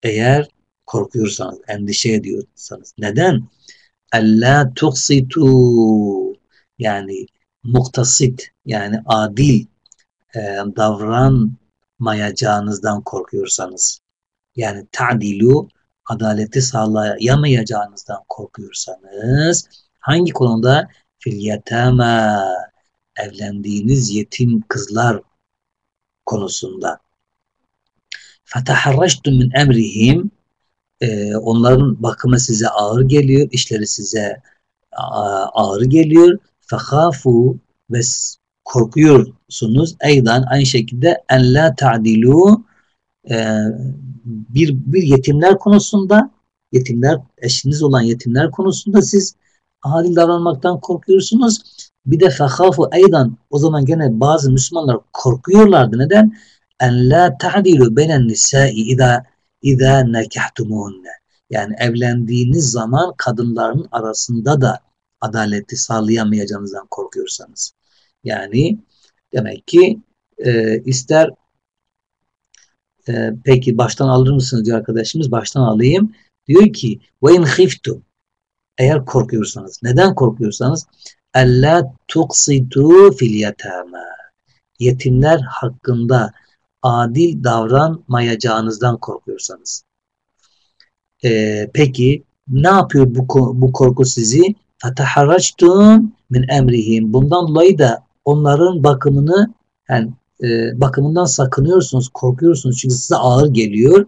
A: eğer korkuyorsanız, endişe ediyorsanız. Neden? Ella tuksitu yani muktasit yani adil e, davranmayacağınızdan korkuyorsanız yani ta'dilu adaleti sağlayamayacağınızdan korkuyorsanız hangi konuda fil yetama evlendiğiniz yetim kızlar konusunda fetaharraştum min emrihim e, onların bakımı size ağır geliyor, işleri size ağır geliyor. Fekhafu ve korkuyorsunuz. Eydan aynı şekilde en la ta'dilu e, bir, bir yetimler konusunda yetimler eşiniz olan yetimler konusunda siz adil davranmaktan korkuyorsunuz. Bir de fehafu eydan o zaman gene bazı Müslümanlar korkuyorlardı. Neden? En la ta'dilu benen nisai idâ idâ nekahtumuhunne. Yani evlendiğiniz zaman kadınların arasında da adaleti sağlayamayacağınızdan korkuyorsanız. Yani demek ki e, ister e, peki baştan alır mısınız diyor arkadaşımız. Baştan alayım. Diyor ki ve in khiftum eğer korkuyorsanız. Neden korkuyorsanız ella tuksitu fil yetama yetimler hakkında adil davranmayacağınızdan korkuyorsanız. Ee, peki ne yapıyor bu, bu korku sizi? Fetaharractum min emrihim. Bundan dolayı da onların bakımını yani e, bakımından sakınıyorsunuz, korkuyorsunuz çünkü size ağır geliyor.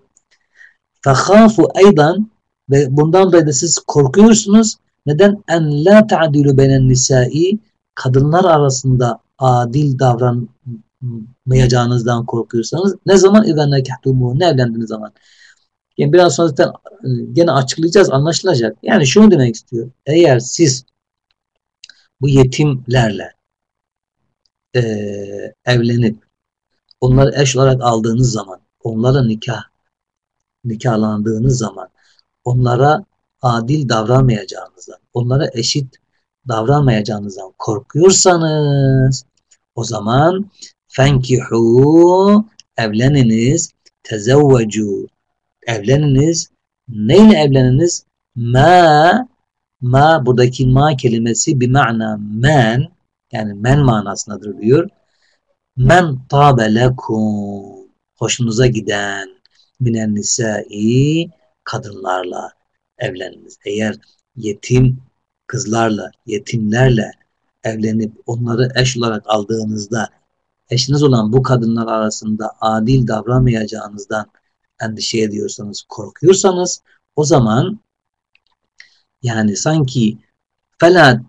A: Fehafu aydan ve bundan dolayı da siz korkuyorsunuz. Neden? En la ta'dilu benen nisai kadınlar arasında adil davranmayacağınızdan korkuyorsanız ne zaman izen nekehtumu ne evlendiğiniz zaman yani biraz sonra zaten e, gene açıklayacağız anlaşılacak. Yani şunu demek istiyor. Eğer siz bu yetimlerle e, evlenip onları eş olarak aldığınız zaman onlara nikah nikahlandığınız zaman onlara adil davranmayacağınızdan, onlara eşit davranmayacağınızdan korkuyorsanız o zaman fenkihu evleniniz tezevvecu evleniniz neyle evleniniz? ma ma buradaki ma kelimesi bir mana men yani men manasındadır diyor. men tabe lekum hoşunuza giden minen nisai kadınlarla evleniniz. Eğer yetim kızlarla, yetimlerle evlenip onları eş olarak aldığınızda eşiniz olan bu kadınlar arasında adil davranmayacağınızdan endişe ediyorsanız, korkuyorsanız o zaman yani sanki fela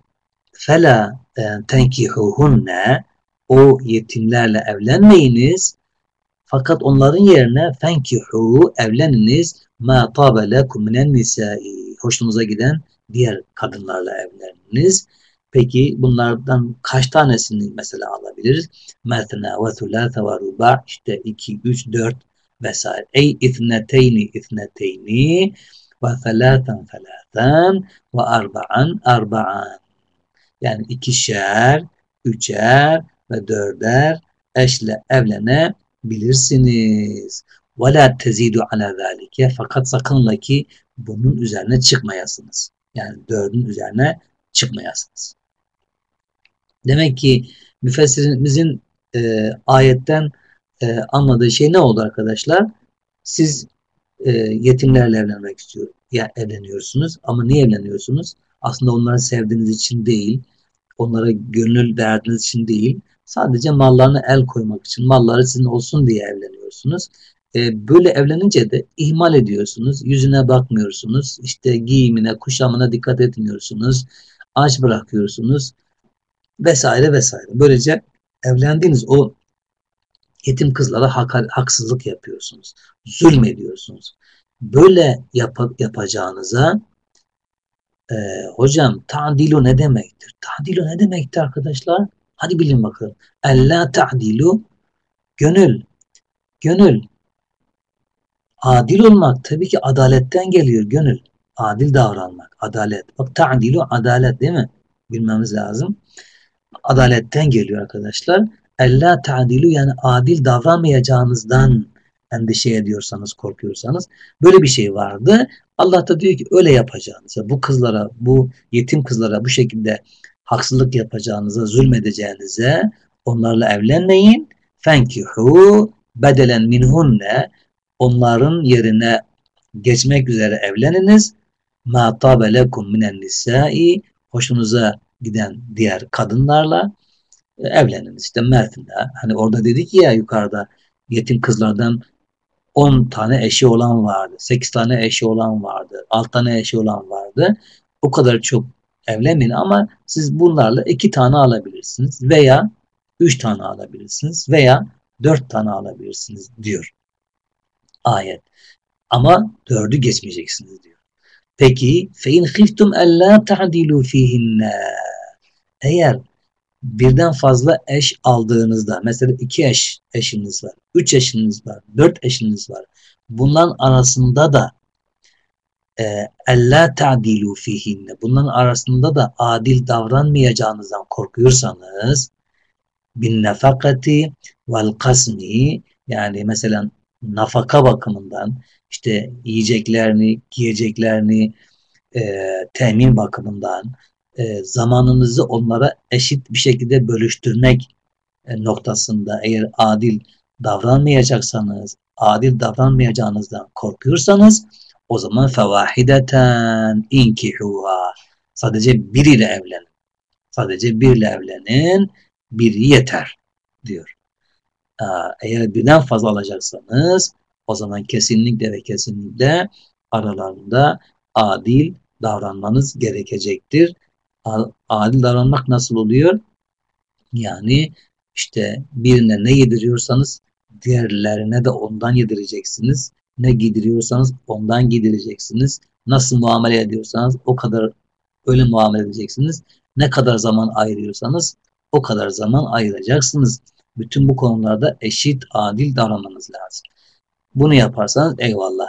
A: fela e, tenkihuhunne o yetimlerle evlenmeyiniz fakat onların yerine fenkihu evleniniz ma tabe lekum minen nisai hoşunuza giden diğer kadınlarla evleniniz. Peki bunlardan kaç tanesini mesela alabiliriz? Mesela ve thulâthe ve ruba işte 2, 3, 4 vesaire. Ey ithneteyni ithneteyni ve thelâthen thelâthen ve arba'an arba'an. Yani ikişer, üçer ve dörder eşle evlenebilirsiniz. Ve la tezidu ala zalike fakat sakınla ki bunun üzerine çıkmayasınız. Yani dördün üzerine çıkmayasınız. Demek ki müfessirimizin e, ayetten e, anladığı şey ne oldu arkadaşlar? Siz e, yetimlerle evlenmek istiyor, ya evleniyorsunuz ama niye evleniyorsunuz? Aslında onları sevdiğiniz için değil, onlara gönül verdiğiniz için değil, sadece mallarına el koymak için, malları sizin olsun diye evleniyorsunuz. E, böyle evlenince de ihmal ediyorsunuz. Yüzüne bakmıyorsunuz. işte giyimine, kuşamına dikkat etmiyorsunuz. Aç bırakıyorsunuz. Vesaire vesaire. Böylece evlendiğiniz o yetim kızlara hak, haksızlık yapıyorsunuz. Zulmediyorsunuz. Böyle yap, yapacağınıza e, hocam ta'dilu ne demektir? Ta'dilu ne demektir arkadaşlar? Hadi bilin bakalım. Ella ta'dilu gönül. Gönül Adil olmak tabii ki adaletten geliyor gönül. Adil davranmak, adalet. Bak ta'dilu adalet değil mi? Bilmemiz lazım. Adaletten geliyor arkadaşlar. Ella ta'dilu yani adil davranmayacağınızdan endişe ediyorsanız, korkuyorsanız böyle bir şey vardı. Allah da diyor ki öyle yapacağınıza, bu kızlara, bu yetim kızlara bu şekilde haksızlık yapacağınıza, zulmedeceğinize onlarla evlenmeyin. Fenkihu bedelen minhunne onların yerine geçmek üzere evleniniz. Ma tabe lekum minen nisai hoşunuza giden diğer kadınlarla e, evleniniz. İşte Mert'inde hani orada dedik ya yukarıda yetim kızlardan 10 tane eşi olan vardı. 8 tane eşi olan vardı. 6 tane eşi olan vardı. O kadar çok evlenmeyin ama siz bunlarla iki tane alabilirsiniz veya üç tane alabilirsiniz veya dört tane alabilirsiniz diyor ayet. Ama dördü geçmeyeceksiniz diyor. Peki fein khiftum alla ta'dilu fihinne eğer birden fazla eş aldığınızda mesela iki eş eşiniz var, üç eşiniz var, dört eşiniz var. Bunların arasında da ella ta'dilu fihinne bunların arasında da adil davranmayacağınızdan korkuyorsanız bin nefakati vel kasmi yani mesela nafaka bakımından işte yiyeceklerini, giyeceklerini e, temin bakımından e, zamanınızı onlara eşit bir şekilde bölüştürmek e, noktasında eğer adil davranmayacaksanız, adil davranmayacağınızdan korkuyorsanız o zaman fevahideten inkihuha sadece biriyle evlenin. Sadece biriyle evlenin, biri yeter diyor. Eğer birden fazla alacaksanız o zaman kesinlikle ve kesinlikle aralarında adil davranmanız gerekecektir. Adil davranmak nasıl oluyor? Yani işte birine ne yediriyorsanız diğerlerine de ondan yedireceksiniz. Ne gidiriyorsanız ondan gidireceksiniz. Nasıl muamele ediyorsanız o kadar öyle muamele edeceksiniz. Ne kadar zaman ayırıyorsanız o kadar zaman ayıracaksınız. Bütün bu konularda eşit, adil davranmanız lazım. Bunu yaparsanız eyvallah.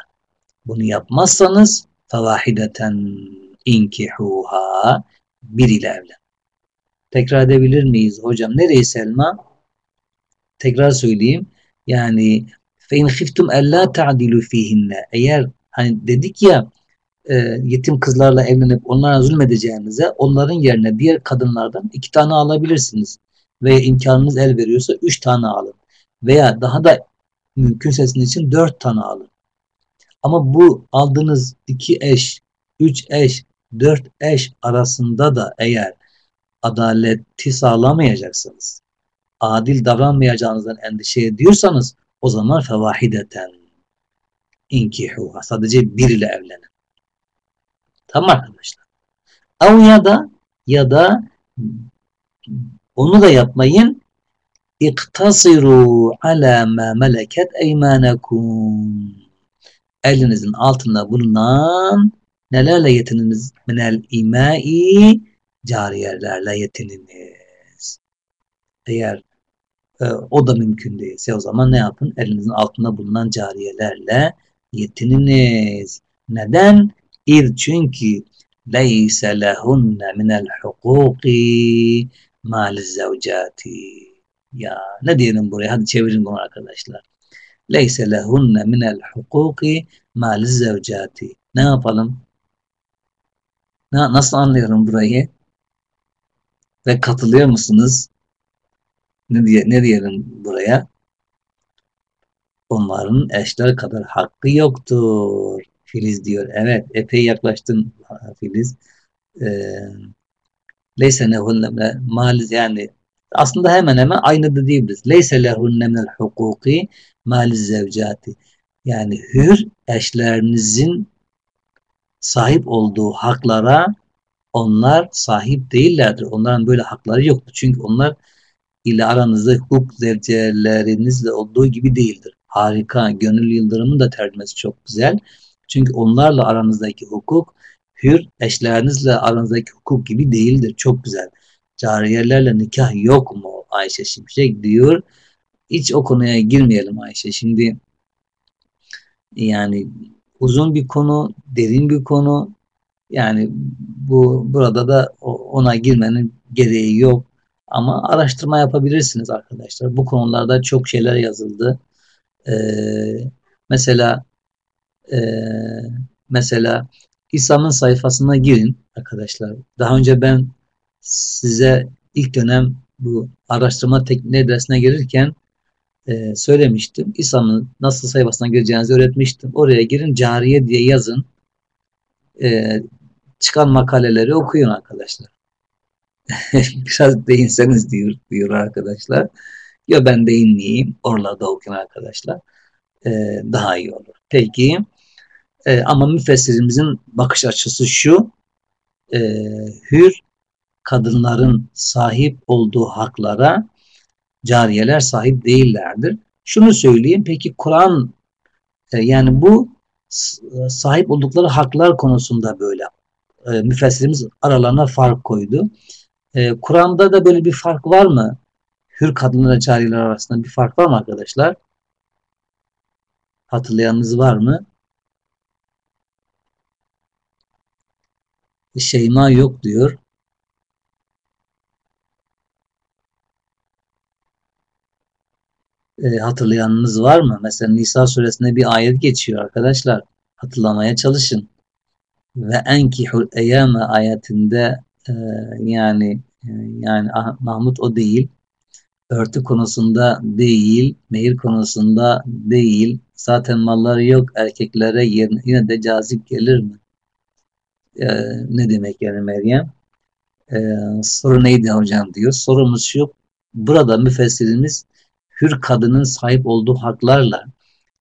A: Bunu yapmazsanız fevahideten inkihuha bir ile evlen. Tekrar edebilir miyiz hocam? Nereyi Selma? Tekrar söyleyeyim. Yani fe in khiftum alla ta'dilu fihinne. Eğer hani dedik ya e, yetim kızlarla evlenip onlara zulmedeceğinize onların yerine diğer kadınlardan iki tane alabilirsiniz. Ve imkanınız el veriyorsa üç tane alın. Veya daha da mümkünse sizin için dört tane alın. Ama bu aldığınız iki eş, üç eş, dört eş arasında da eğer adaleti sağlamayacaksınız, adil davranmayacağınızdan endişe ediyorsanız o zaman fevahideten inkihuha sadece bir ile evlenin. Tamam arkadaşlar. Av ya da ya da onu da yapmayın. İktasiru ala ma meleket eymanekum. Elinizin altında bulunan nelerle yetininiz? Minel imai cariyelerle yetininiz. Eğer e, o da mümkün değilse o zaman ne yapın? Elinizin altında bulunan cariyelerle yetininiz. Neden? İz çünkü leyse lehunne minel hukuki mal zevcati. Ya ne diyelim buraya? Hadi çevirin bunu arkadaşlar. Leyse lehunne minel hukuki mal zevcati. Ne yapalım? Na, nasıl anlıyorum burayı? Ve katılıyor musunuz? Ne, diye, ne diyelim buraya? Onların eşler kadar hakkı yoktur. Filiz diyor. Evet epey yaklaştın Filiz. Ee, Leyse lehunne mal yani aslında hemen hemen aynı da diyebiliriz. Leyse lehunne minel hukuki maliz zevcati. Yani hür eşlerinizin sahip olduğu haklara onlar sahip değillerdir. Onların böyle hakları yoktur. Çünkü onlar ile aranızda hukuk zevcelerinizle olduğu gibi değildir. Harika. Gönül Yıldırım'ın da tercümesi çok güzel. Çünkü onlarla aranızdaki hukuk hür eşlerinizle aranızdaki hukuk gibi değildir. Çok güzel. Cariyelerle nikah yok mu Ayşe Şimşek diyor. Hiç o konuya girmeyelim Ayşe. Şimdi yani uzun bir konu, derin bir konu. Yani bu burada da ona girmenin gereği yok. Ama araştırma yapabilirsiniz arkadaşlar. Bu konularda çok şeyler yazıldı. Ee, mesela e, mesela İslam'ın sayfasına girin arkadaşlar. Daha önce ben size ilk dönem bu araştırma tekniği dersine gelirken e, söylemiştim. İslam'ın nasıl sayfasına gireceğinizi öğretmiştim. Oraya girin cariye diye yazın. E, çıkan makaleleri okuyun arkadaşlar. *laughs* Biraz değinseniz diyor, diyor arkadaşlar. Ya ben değinmeyeyim. Oralarda okuyun arkadaşlar. E, daha iyi olur. Peki. E, ama müfessirimizin bakış açısı şu. e, hür kadınların sahip olduğu haklara cariyeler sahip değillerdir. Şunu söyleyeyim. Peki Kur'an e, yani bu sahip oldukları haklar konusunda böyle e, müfessirimiz aralarına fark koydu. E, Kur'an'da da böyle bir fark var mı? Hür kadınlara cariyeler arasında bir fark var mı arkadaşlar? Hatırlayanınız var mı? Şeyma yok diyor. E, hatırlayanınız var mı? Mesela Nisa suresinde bir ayet geçiyor arkadaşlar. Hatırlamaya çalışın. Ve enkihul eyame ayetinde e, yani e, yani ah, Mahmut o değil. Örtü konusunda değil, mehir konusunda değil. Zaten malları yok erkeklere yine de cazip gelir mi? E, ne demek yani Meryem? E, soru neydi hocam diyor. Sorumuz şu. Burada müfessirimiz hür kadının sahip olduğu haklarla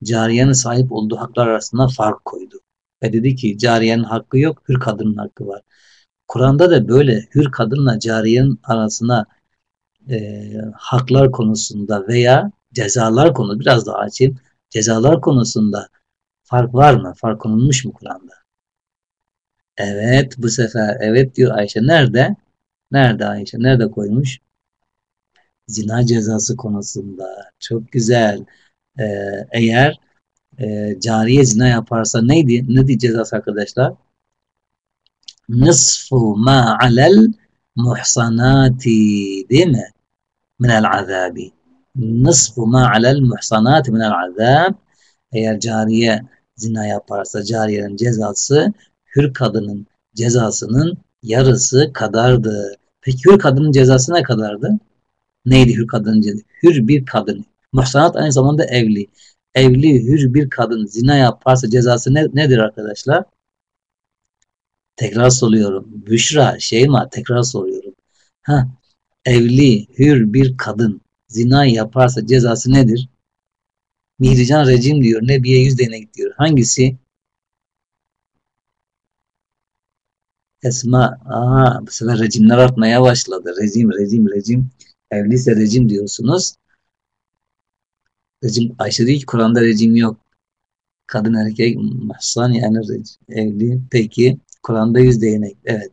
A: cariyenin sahip olduğu haklar arasında fark koydu. Ve dedi ki cariyenin hakkı yok, hür kadının hakkı var. Kur'an'da da böyle hür kadınla cariyenin arasına e, haklar konusunda veya cezalar konu biraz daha açayım. Cezalar konusunda fark var mı? Fark konulmuş mu Kur'an'da? Evet bu sefer evet diyor Ayşe. Nerede? Nerede Ayşe? Nerede koymuş? Zina cezası konusunda. Çok güzel. Ee, eğer e, cariye zina yaparsa neydi? Ne cezası arkadaşlar? Nisfu ma alel muhsanati değil mi? Minel azabi. Nisfu ma alel muhsanati minel azab. Eğer cariye zina yaparsa cariyenin cezası hür kadının cezasının yarısı kadardı. Peki hür kadının cezası ne kadardı? Neydi hür kadının cezası? Hür bir kadın. Muhsanat aynı zamanda evli. Evli hür bir kadın zina yaparsa cezası ne, nedir arkadaşlar? Tekrar soruyorum. Büşra, Şeyma tekrar soruyorum. Ha, evli hür bir kadın zina yaparsa cezası nedir? Mihrican rejim diyor. Nebiye yüz denek diyor. Hangisi? Esma, aa, bu sefer rejimler artmaya başladı. Rejim, rejim, rejim. Evliyse rejim diyorsunuz. Rejim, Ayşe diyor ki Kur'an'da rejim yok. Kadın erkek mahsan yani rejim, evli. Peki Kur'an'da yüz değnek. Evet.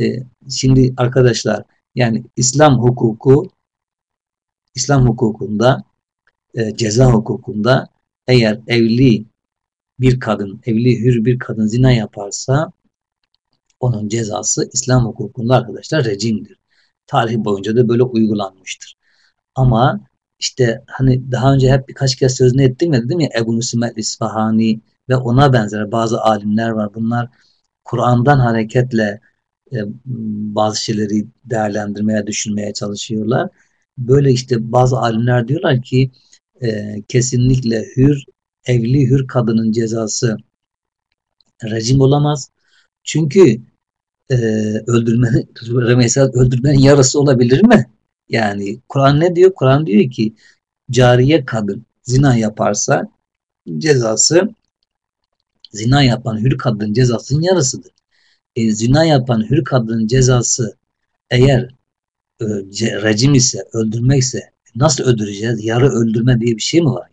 A: Ee, şimdi arkadaşlar yani İslam hukuku İslam hukukunda e, ceza hukukunda eğer evli bir kadın, evli hür bir kadın zina yaparsa onun cezası İslam hukukunda arkadaşlar rejimdir. Tarih boyunca da böyle uygulanmıştır. Ama işte hani daha önce hep birkaç kez sözünü ettim ya dedim ya Ebu Nüsim İsfahani ve ona benzer bazı alimler var. Bunlar Kur'an'dan hareketle e, bazı şeyleri değerlendirmeye, düşünmeye çalışıyorlar. Böyle işte bazı alimler diyorlar ki e, kesinlikle hür, evli hür kadının cezası rejim olamaz. Çünkü e, öldürmenin, öldürmenin yarısı olabilir mi? Yani Kur'an ne diyor? Kur'an diyor ki cariye kadın zina yaparsa cezası zina yapan hür kadının cezasının yarısıdır. E, zina yapan hür kadının cezası eğer e, rejim ise, öldürmek ise nasıl öldüreceğiz? Yarı öldürme diye bir şey mi var?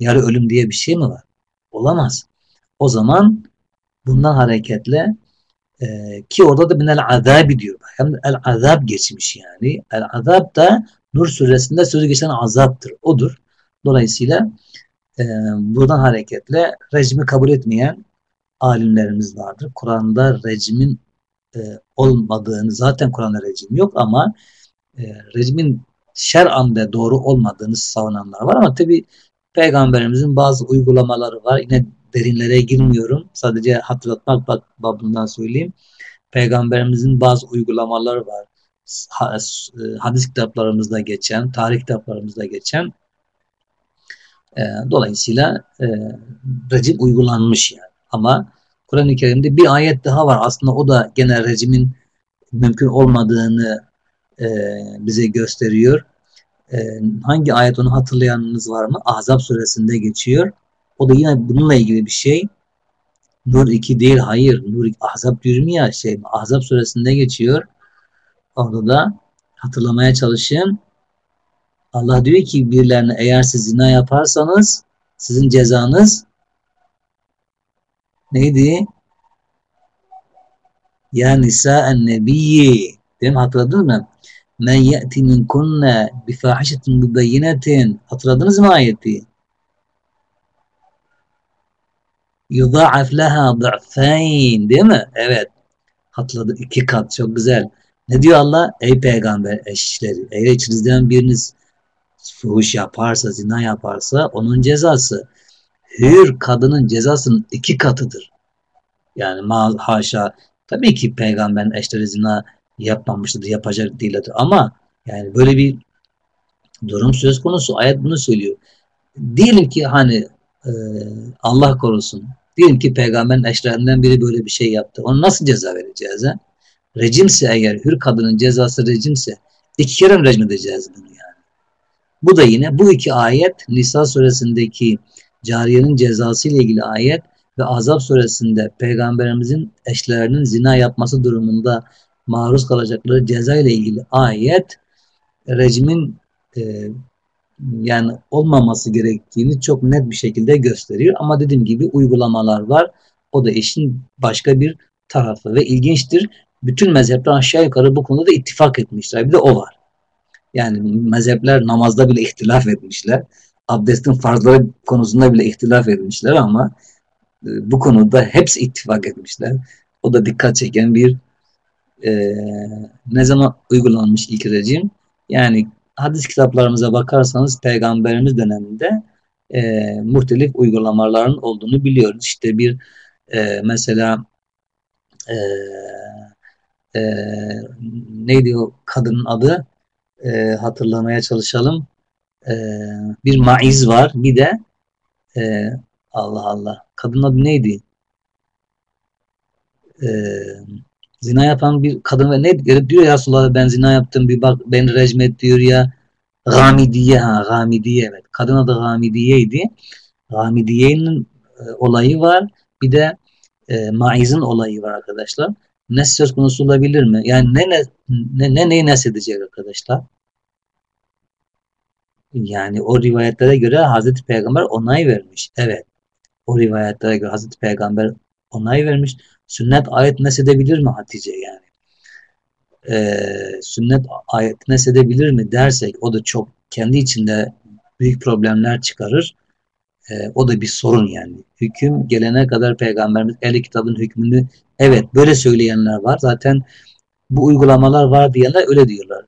A: Yarı ölüm diye bir şey mi var? Olamaz. O zaman bundan hareketle ee, ki orada da minel azabi diyor. Hem el azab geçmiş yani. El azab da Nur suresinde sözü geçen azaptır. Odur. Dolayısıyla e, buradan hareketle rejimi kabul etmeyen alimlerimiz vardır. Kur'an'da rejimin e, olmadığını zaten Kur'an'da rejim yok ama e, rejimin şer'ande doğru olmadığını savunanlar var ama tabi peygamberimizin bazı uygulamaları var. Yine derinlere girmiyorum. Sadece hatırlatmak babından söyleyeyim. Peygamberimizin bazı uygulamaları var. E, hadis kitaplarımızda geçen, tarih kitaplarımızda geçen. E, dolayısıyla e, rejim uygulanmış yani. Ama Kur'an-ı Kerim'de bir ayet daha var. Aslında o da gene rejimin mümkün olmadığını bize gösteriyor. hangi ayet onu hatırlayanınız var mı? Ahzab suresinde geçiyor. O da yine bununla ilgili bir şey. Nur 2 değil hayır. Nur Ahzab diyorum ya şey Ahzab suresinde geçiyor. Orada da hatırlamaya çalışın. Allah diyor ki birilerine eğer siz zina yaparsanız sizin cezanız neydi? Ya nisa'en nebiyyi. Değil mi? Hatırladın mı? Men ye'ti minkunne bifahişetin mübeyyinetin. Hatırladınız mı ayeti? Yudha'af leha du'fayn. Değil mi? Evet. Hatırladım. iki kat. Çok güzel. Ne diyor Allah? Ey peygamber eşleri. Eğer içinizden biriniz fuhuş yaparsa, zina yaparsa onun cezası hür kadının cezasının iki katıdır. Yani ma haşa tabii ki peygamberin eşleri zina yapmamıştır, yapacak değildir ama yani böyle bir durum söz konusu. Ayet bunu söylüyor. Diyelim ki hani e, Allah korusun. Diyelim ki peygamberin eşlerinden biri böyle bir şey yaptı. Onu nasıl ceza vereceğiz? He? Rejimse eğer hür kadının cezası rejimse iki kere rejim edeceğiz bunu yani? Bu da yine bu iki ayet Nisa suresindeki cariyenin cezası ile ilgili ayet ve Azap suresinde peygamberimizin eşlerinin zina yapması durumunda maruz kalacakları ceza ile ilgili ayet rejimin e, yani olmaması gerektiğini çok net bir şekilde gösteriyor. Ama dediğim gibi uygulamalar var. O da işin başka bir tarafı ve ilginçtir. Bütün mezhepler aşağı yukarı bu konuda da ittifak etmişler. Bir de o var. Yani mezhepler namazda bile ihtilaf etmişler. Abdestin farzları konusunda bile ihtilaf etmişler ama e, bu konuda hepsi ittifak etmişler. O da dikkat çeken bir e, ne zaman uygulanmış ilk rejim? Yani hadis kitaplarımıza bakarsanız peygamberimiz döneminde e, muhtelif uygulamaların olduğunu biliyoruz. İşte bir e, mesela e, e, neydi o kadının adı e, hatırlamaya çalışalım. E, bir maiz var. Bir de e, Allah Allah. Kadının adı neydi? E, zina yapan bir kadın ve ne diyor ya Resulullah ben zina yaptım bir bak beni rejim diyor ya. Gamidiye ha Gamidiye evet. Kadın adı Gamidiye'ydi. Gamidiye'nin e, olayı var. Bir de e, maizin olayı var arkadaşlar nes söz konusu olabilir mi? Yani ne ne ne, ne neyi nesedecek arkadaşlar? Yani o rivayetlere göre Hazreti Peygamber onay vermiş. Evet. O rivayetlere göre Hazreti Peygamber onay vermiş. Sünnet ayet nesedebilir mi Hatice yani? Ee, sünnet ayet nesedebilir mi dersek o da çok kendi içinde büyük problemler çıkarır. Ee, o da bir sorun yani. Hüküm gelene kadar Peygamberimiz el kitabın hükmünü Evet böyle söyleyenler var. Zaten bu uygulamalar var diyenler öyle diyorlar.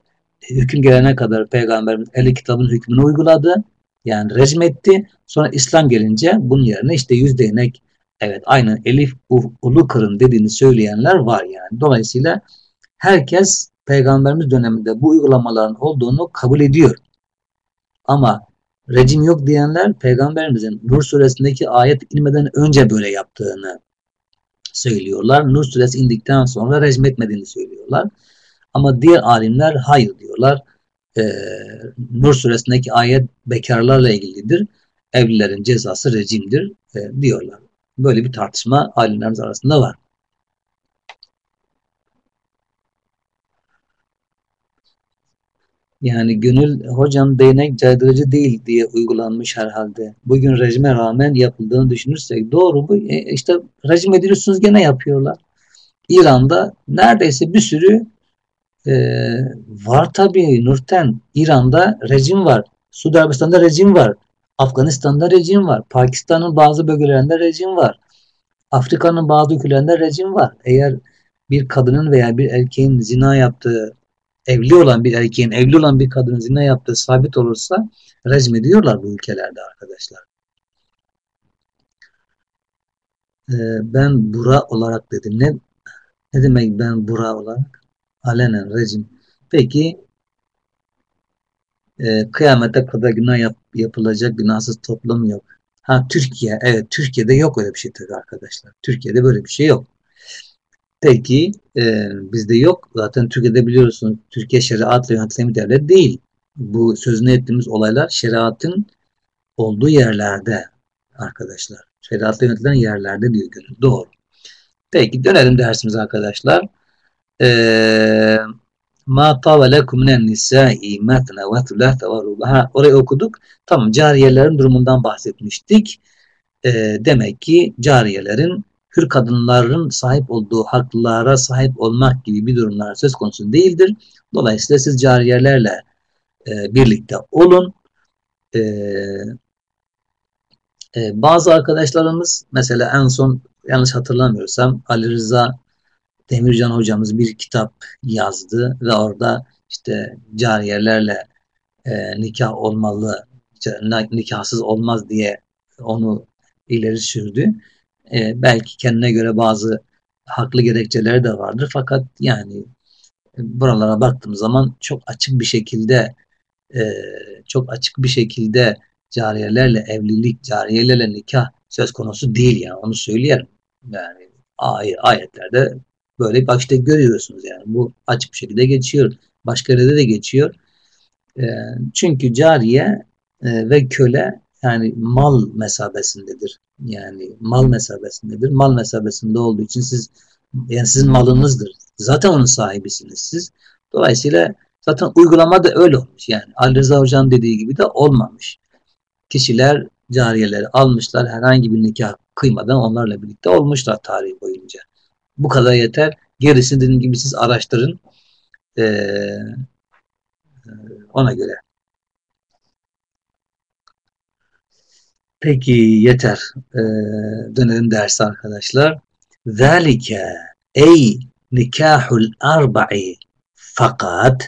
A: Hüküm gelene kadar Peygamberimiz eli kitabın hükmünü uyguladı. Yani rejim etti. Sonra İslam gelince bunun yerine işte yüz değnek evet aynı elif ulu kırın dediğini söyleyenler var yani. Dolayısıyla herkes Peygamberimiz döneminde bu uygulamaların olduğunu kabul ediyor. Ama rejim yok diyenler Peygamberimizin Nur suresindeki ayet inmeden önce böyle yaptığını söylüyorlar. Nur suresi indikten sonra rejim etmediğini söylüyorlar. Ama diğer alimler hayır diyorlar. Ee, Nur suresindeki ayet bekarlarla ilgilidir. Evlilerin cezası rejimdir e, diyorlar. Böyle bir tartışma alimlerimiz arasında var. Yani gönül hocam değnek caydırıcı değil diye uygulanmış herhalde. Bugün rejime rağmen yapıldığını düşünürsek doğru bu. E, işte rejim ediliyorsunuz gene yapıyorlar. İran'da neredeyse bir sürü e, var tabii Nurten. İran'da rejim var. Suudi Arabistan'da rejim var. Afganistan'da rejim var. Pakistan'ın bazı bölgelerinde rejim var. Afrika'nın bazı ülkelerinde rejim var. Eğer bir kadının veya bir erkeğin zina yaptığı evli olan bir erkeğin evli olan bir kadının zina yaptığı sabit olursa rejim ediyorlar bu ülkelerde arkadaşlar. Ee, ben bura olarak dedim. Ne, ne demek ben bura olarak? Alenen rejim. Peki e, kıyamete kadar günah yap, yapılacak günahsız toplum yok. Ha Türkiye, evet Türkiye'de yok öyle bir şey tabii arkadaşlar. Türkiye'de böyle bir şey yok. Peki e, bizde yok. Zaten Türkiye'de biliyorsunuz Türkiye şeriatla yönetilen bir devlet değil. Bu sözünü ettiğimiz olaylar şeriatın olduğu yerlerde arkadaşlar. Şeriatla yönetilen yerlerde diyor gönül. Doğru. Peki dönelim dersimize arkadaşlar. Ee, Ma tavelekum minen nisai matne ve thulathe ve rubaha. Orayı okuduk. Tamam cariyelerin durumundan bahsetmiştik. Ee, demek ki cariyelerin hür kadınların sahip olduğu haklara sahip olmak gibi bir durumlar söz konusu değildir. Dolayısıyla siz cariyelerle e, birlikte olun. E, e, bazı arkadaşlarımız mesela en son yanlış hatırlamıyorsam Ali Rıza Demircan hocamız bir kitap yazdı ve orada işte cariyelerle e, nikah olmalı, nikahsız olmaz diye onu ileri sürdü. E, belki kendine göre bazı haklı gerekçeleri de vardır. Fakat yani buralara baktığım zaman çok açık bir şekilde e, çok açık bir şekilde cariyelerle evlilik, cariyelerle nikah söz konusu değil yani onu söyleyelim. Yani ay ayetlerde böyle bak işte görüyorsunuz yani bu açık bir şekilde geçiyor. Başka yerde de geçiyor. E, çünkü cariye e, ve köle yani mal mesabesindedir. Yani mal mesabesindedir. Mal mesabesinde olduğu için siz yani sizin malınızdır. Zaten onun sahibisiniz siz. Dolayısıyla zaten uygulama da öyle olmuş. Yani Ali Rıza Hoca'nın dediği gibi de olmamış. Kişiler cariyeleri almışlar herhangi bir nikah kıymadan onlarla birlikte olmuşlar tarih boyunca. Bu kadar yeter. Gerisini dediğim gibi siz araştırın. Ee, ona göre. Peki yeter. Ee, dönelim derse arkadaşlar. Zalike ey nikahul arba'i fakat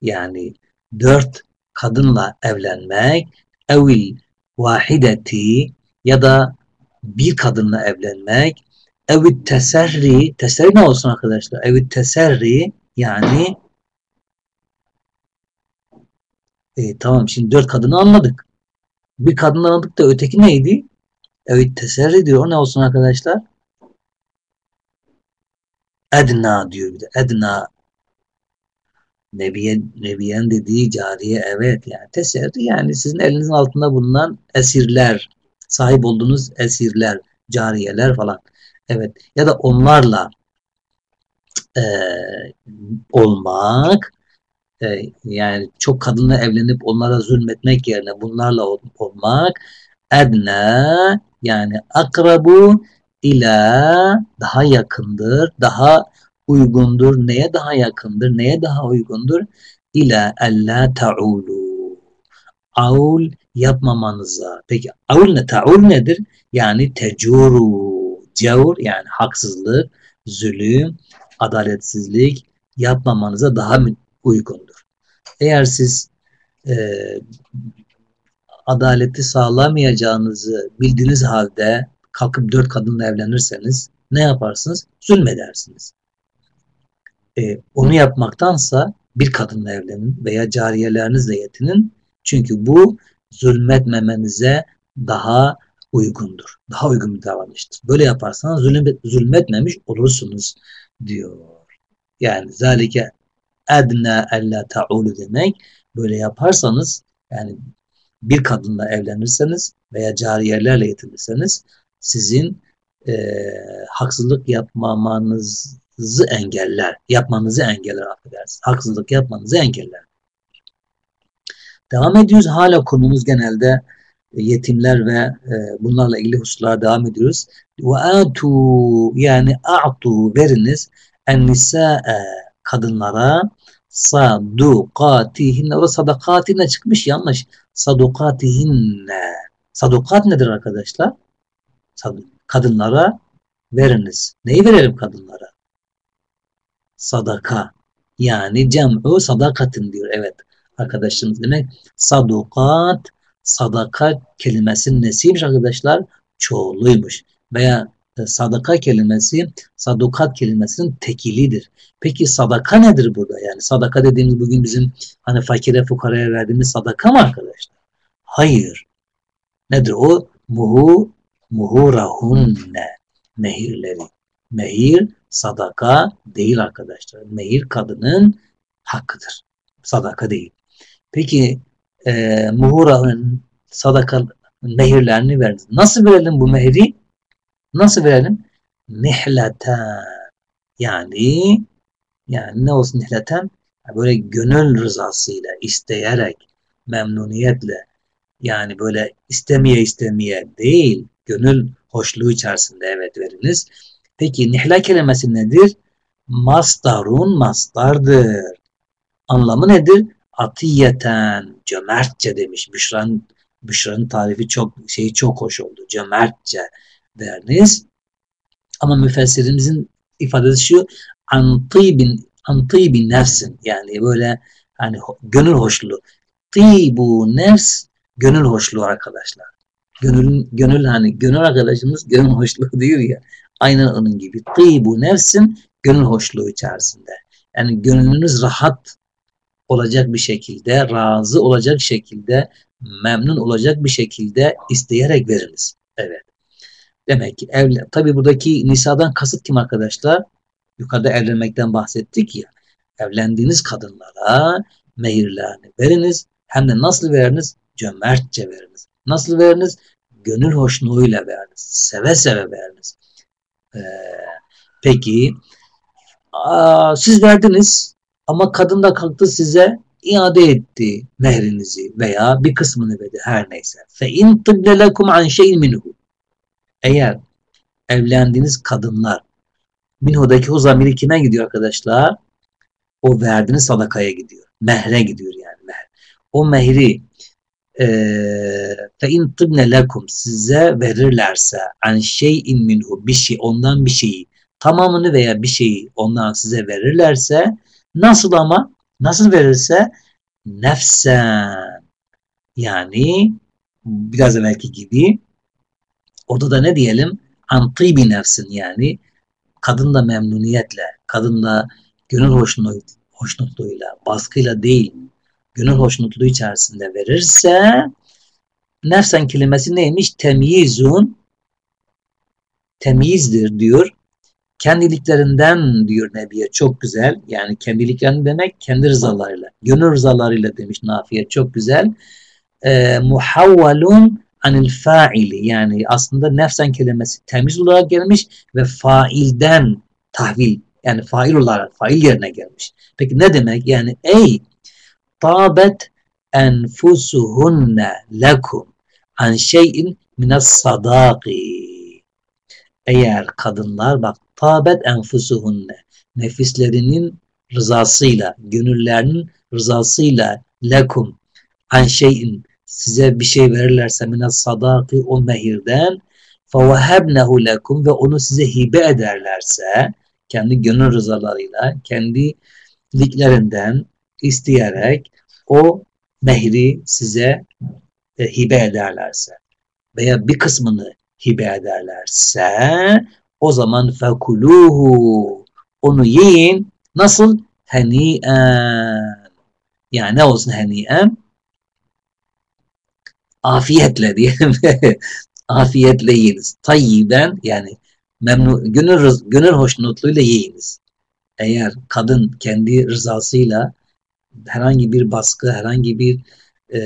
A: yani dört kadınla evlenmek evil vahideti ya da bir kadınla evlenmek evit teserri teserri ne olsun arkadaşlar? Evit teserri yani e, tamam şimdi dört kadını anladık. Bir kadın anladık da öteki neydi? Evet teserri diyor. Ne olsun arkadaşlar? Edna diyor bir de. Edna Nebiye, Nebiyen dediği cariye evet yani teserri yani sizin elinizin altında bulunan esirler sahip olduğunuz esirler cariyeler falan evet ya da onlarla e, olmak e, yani çok kadınla evlenip onlara zulmetmek yerine bunlarla olmak edna yani akrabu ila daha yakındır, daha uygundur. Neye daha yakındır? Neye daha uygundur? İla alla ta'ulu. Aul yapmamanıza. Peki aul ne? Ta'ul nedir? Yani tecuru. Cevur yani haksızlık, zulüm, adaletsizlik yapmamanıza daha uygundur. Eğer siz e, adaleti sağlamayacağınızı bildiğiniz halde kalkıp dört kadınla evlenirseniz ne yaparsınız? Zulmedersiniz. E, onu yapmaktansa bir kadınla evlenin veya cariyelerinizle yetinin. Çünkü bu zulmetmemenize daha uygundur. Daha uygun bir davranıştır. Böyle yaparsanız zulüm, zulmetmemiş olursunuz diyor. Yani zalike edna ella ta'ulu demek böyle yaparsanız yani bir kadınla evlenirseniz veya cariyelerle yetinirseniz sizin e, haksızlık yapmamanızı engeller. Yapmanızı engeller affedersiniz. Haksızlık yapmanızı engeller. Devam ediyoruz. Hala konumuz genelde yetimler ve e, bunlarla ilgili hususlara devam ediyoruz. Ve atu yani a'tu veriniz en nisa'e kadınlara sadukatihinne orada sadakatinle çıkmış yanlış. Sadukatihinne. Sadukat nedir arkadaşlar? Kadınlara veriniz. Neyi verelim kadınlara? Sadaka. Yani cem'u sadakatin diyor. Evet arkadaşımız demek. Sadukat, sadaka kelimesinin nesiymiş arkadaşlar? Çoğuluymuş. Veya e, sadaka kelimesi sadukat kelimesinin tekilidir. Peki sadaka nedir burada? Yani sadaka dediğimiz bugün bizim hani fakire fukaraya verdiğimiz sadaka mı arkadaşlar? Hayır. Nedir o? Muhu muhurahunne mehirleri. Mehir sadaka değil arkadaşlar. Mehir kadının hakkıdır. Sadaka değil. Peki e, muhurahun sadaka mehirlerini veriniz. Nasıl verelim bu mehri? Nasıl verelim? Nihleten. Yani yani ne olsun nihleten? Böyle gönül rızasıyla, isteyerek, memnuniyetle yani böyle istemeye istemeye değil, gönül hoşluğu içerisinde evet veriniz. Peki nihla kelimesi nedir? Mastarun mastardır. Anlamı nedir? Atiyeten, cömertçe demiş. Büşra'nın Büşra'nın tarifi çok şeyi çok hoş oldu. Cömertçe veriniz. Ama müfessirimizin ifadesi şu antibin antibin nefsin yani böyle hani gönül hoşluğu. Tibu nefs gönül hoşluğu arkadaşlar. Gönül, gönül hani gönül arkadaşımız gönül hoşluğu diyor ya. Aynen onun gibi. Tibu nefsin gönül hoşluğu içerisinde. Yani gönlünüz rahat olacak bir şekilde, razı olacak şekilde, memnun olacak bir şekilde isteyerek veriniz. Evet. Demek ki evlen. Tabi buradaki nisadan kasıt kim arkadaşlar? Yukarıda evlenmekten bahsettik ya. Evlendiğiniz kadınlara mehirlerini veriniz. Hem de nasıl veriniz? Cömertçe veriniz. Nasıl veriniz? Gönül hoşluğuyla veriniz. Seve seve veriniz. Ee, peki aa, siz verdiniz ama kadın da kalktı size iade etti mehrinizi veya bir kısmını verdi her neyse. Fe in lekum an şeyin minhu. Eğer evlendiğiniz kadınlar minhudaki o zamiri kime gidiyor arkadaşlar? O verdiğiniz sadakaya gidiyor. Mehre gidiyor yani. Mehr. O mehri fe in tibne lekum size verirlerse an şeyin minhu bir şey ondan bir şeyi tamamını veya bir şeyi ondan size verirlerse nasıl ama nasıl verirse nefsen yani biraz evvelki gibi orada da ne diyelim antibi nefsin yani kadın da memnuniyetle kadın da gönül hoşnut, hoşnutluğuyla baskıyla değil gönül hoşnutluğu içerisinde verirse nefsen kelimesi neymiş? Temyizun temyizdir diyor. Kendiliklerinden diyor Nebiye çok güzel. Yani kendiliklerinden demek kendi rızalarıyla. Gönül rızalarıyla demiş Nafiye çok güzel. E, muhavvalun anil faili yani aslında nefsen kelimesi temiz olarak gelmiş ve failden tahvil yani fail olarak fail yerine gelmiş. Peki ne demek? Yani ey tabet enfusuhunne lekum an şeyin minas sadaki. Eğer kadınlar bak tabet enfusuhunne nefislerinin rızasıyla, gönüllerinin rızasıyla lekum an şeyin size bir şey verirlerse minas sadaki o mehirden fevehebnehu lekum ve onu size hibe ederlerse kendi gönül rızalarıyla, kendi liklerinden isteyerek o mehri size e, hibe ederlerse veya bir kısmını hibe ederlerse o zaman fekuluhu onu yiyin nasıl? Heni'en yani ne olsun heni'en? Afiyetle diyelim. *laughs* Afiyetle yiyiniz. Tayyiben yani memnun, gönül, gönül hoşnutluğuyla yiyiniz. Eğer kadın kendi rızasıyla herhangi bir baskı, herhangi bir e,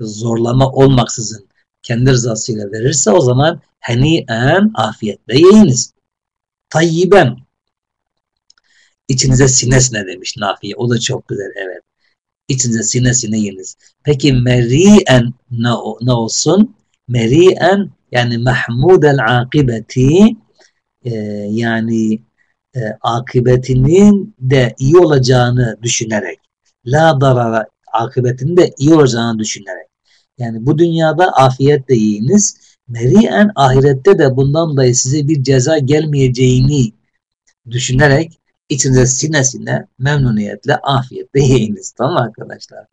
A: zorlama olmaksızın kendi rızasıyla verirse o zaman heni'en afiyetle yiyiniz. Tayyiben İçinize sine sine demiş Nafiye. O da çok güzel evet. İçinize sine sine yiyiniz. Peki meri'en ne, ne olsun? Meri'en yani mahmudel akibeti e, yani e, akıbetinin de iyi olacağını düşünerek la darara akıbetinin de iyi olacağını düşünerek yani bu dünyada afiyetle yiyiniz meriyen ahirette de bundan dolayı size bir ceza gelmeyeceğini düşünerek içinize sine sine memnuniyetle afiyetle yiyiniz tamam arkadaşlar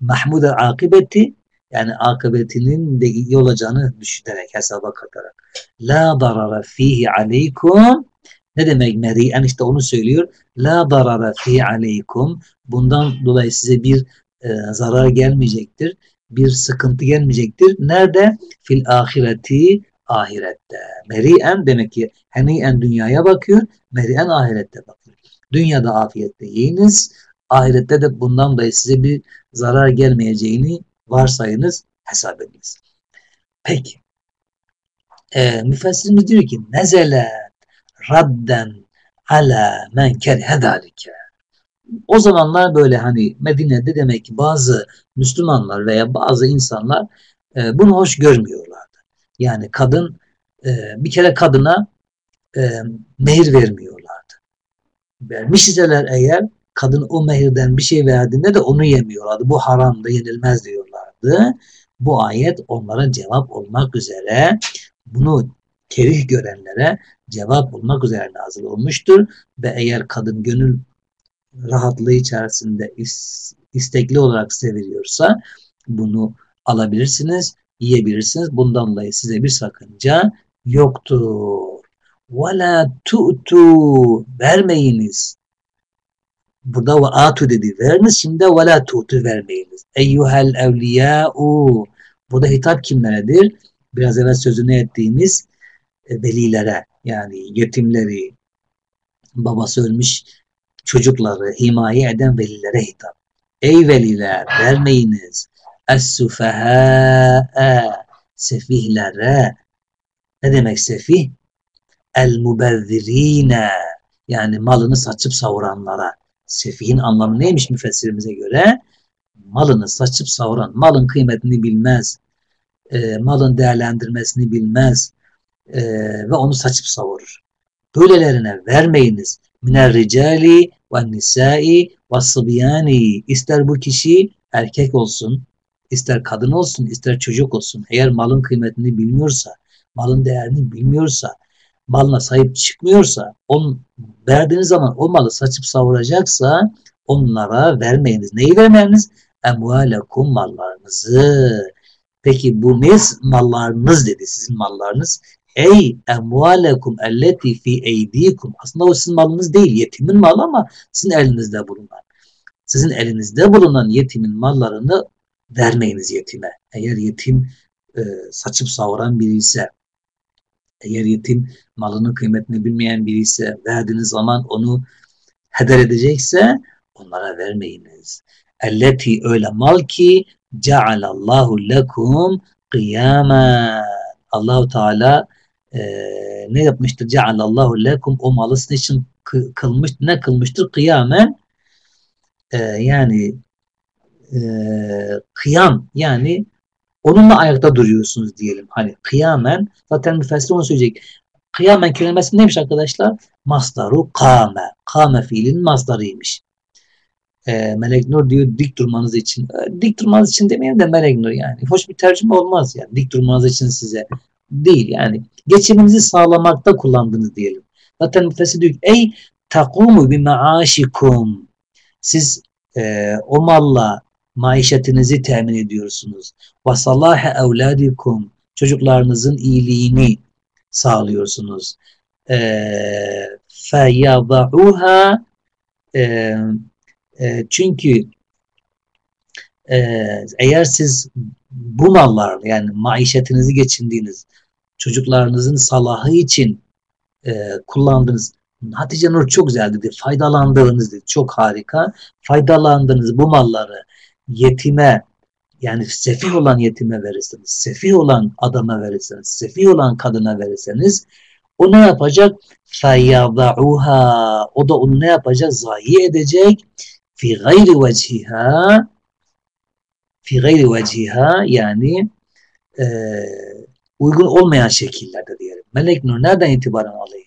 A: mahmud akıbeti yani akıbetinin de iyi olacağını düşünerek hesaba katarak la darara fihi aleykum ne demek meri'en işte onu söylüyor. La darara fi aleykum. Bundan dolayı size bir e, zarar gelmeyecektir. Bir sıkıntı gelmeyecektir. Nerede? Fil ahireti ahirette. Meri'en demek ki heni'en dünyaya bakıyor. Meri'en ahirette bakıyor. Dünyada afiyetle yiyiniz. Ahirette de bundan dolayı size bir zarar gelmeyeceğini varsayınız. hesap ediniz. Peki. E, müfessirimiz diyor ki nezele radden ala men kerhe zalike. O zamanlar böyle hani Medine'de demek ki bazı Müslümanlar veya bazı insanlar e, bunu hoş görmüyorlardı. Yani kadın e, bir kere kadına e, mehir vermiyorlardı. Vermiş iseler eğer kadın o mehirden bir şey verdiğinde de onu yemiyorlardı. Bu haramda yenilmez diyorlardı. Bu ayet onlara cevap olmak üzere bunu kerih görenlere cevap olmak üzere nazil olmuştur. Ve eğer kadın gönül rahatlığı içerisinde istekli olarak seviliyorsa bunu alabilirsiniz, yiyebilirsiniz. Bundan dolayı size bir sakınca yoktur. وَلَا تُؤْتُوا Vermeyiniz. Burada ve atu dedi. Veriniz şimdi ve la tu'tu vermeyiniz. Eyyuhel evliyâ'u. Burada hitap kimleredir? Biraz evvel sözünü ettiğimiz e, velilere yani yetimleri, babası ölmüş çocukları himaye eden velilere hitap. Ey veliler vermeyiniz. Es-sufehâ'e sefihlere ne demek sefih? El mubezzirine yani malını saçıp savuranlara. Sefihin anlamı neymiş müfessirimize göre? Malını saçıp savuran, malın kıymetini bilmez, e, malın değerlendirmesini bilmez e, ve onu saçıp savurur. Böylelerine vermeyiniz. Miner ricali ve nisai ve sıbiyani. İster bu kişi erkek olsun, ister kadın olsun, ister çocuk olsun. Eğer malın kıymetini bilmiyorsa, malın değerini bilmiyorsa, malına sahip çıkmıyorsa, on verdiğiniz zaman o malı saçıp savuracaksa onlara vermeyiniz. Neyi vermeyiniz? Emvalekum mallarınızı. Peki bu mes mallarınız dedi sizin mallarınız. Ey emvalekum elleti fi eydikum. Aslında o sizin malınız değil. Yetimin malı ama sizin elinizde bulunan. Sizin elinizde bulunan yetimin mallarını vermeyiniz yetime. Eğer yetim e, saçıp savuran biri ise eğer yetim malının kıymetini bilmeyen biri ise verdiğiniz zaman onu heder edecekse onlara vermeyiniz. Elleti öyle mal ki cealallahu lekum kıyama. Allahu Teala e, ne yapmıştır? Cealallahu lekum o malı sizin için kılmış, ne kılmıştır? Kıyamen e, yani e, kıyam yani onunla ayakta duruyorsunuz diyelim. Hani kıyamen zaten müfessir onu söyleyecek. Kıyamen kelimesi neymiş arkadaşlar? Masdaru kame. Kame fiilin masdarıymış. E, Melek Nur diyor dik durmanız için. E, dik durmanız için demeyelim de Melek Nur yani. Hoş bir tercüme olmaz yani. Dik durmanız için size değil yani. Geçiminizi sağlamakta kullandınız diyelim. Zaten müfessir diyor ki ey takumu bi maaşikum. Siz e, o malla maişetinizi temin ediyorsunuz. Ve salahe evladikum çocuklarınızın iyiliğini sağlıyorsunuz. Feyada'uha e, e, çünkü e, eğer siz bu mallar yani maişetinizi geçindiğiniz çocuklarınızın salahı için e, kullandığınız Hatice Nur çok güzel dedi. Faydalandığınız dedi. Çok harika. Faydalandığınız bu malları yetime yani sefih olan yetime verirseniz, sefih olan adama verirseniz, sefih olan kadına verirseniz o ne yapacak? فَيَضَعُهَا O da onu ne yapacak? Zayi edecek. fi gayri veciha fi gayri veciha yani e, uygun olmayan şekillerde diyelim. Melek nur nereden itibaren alayım?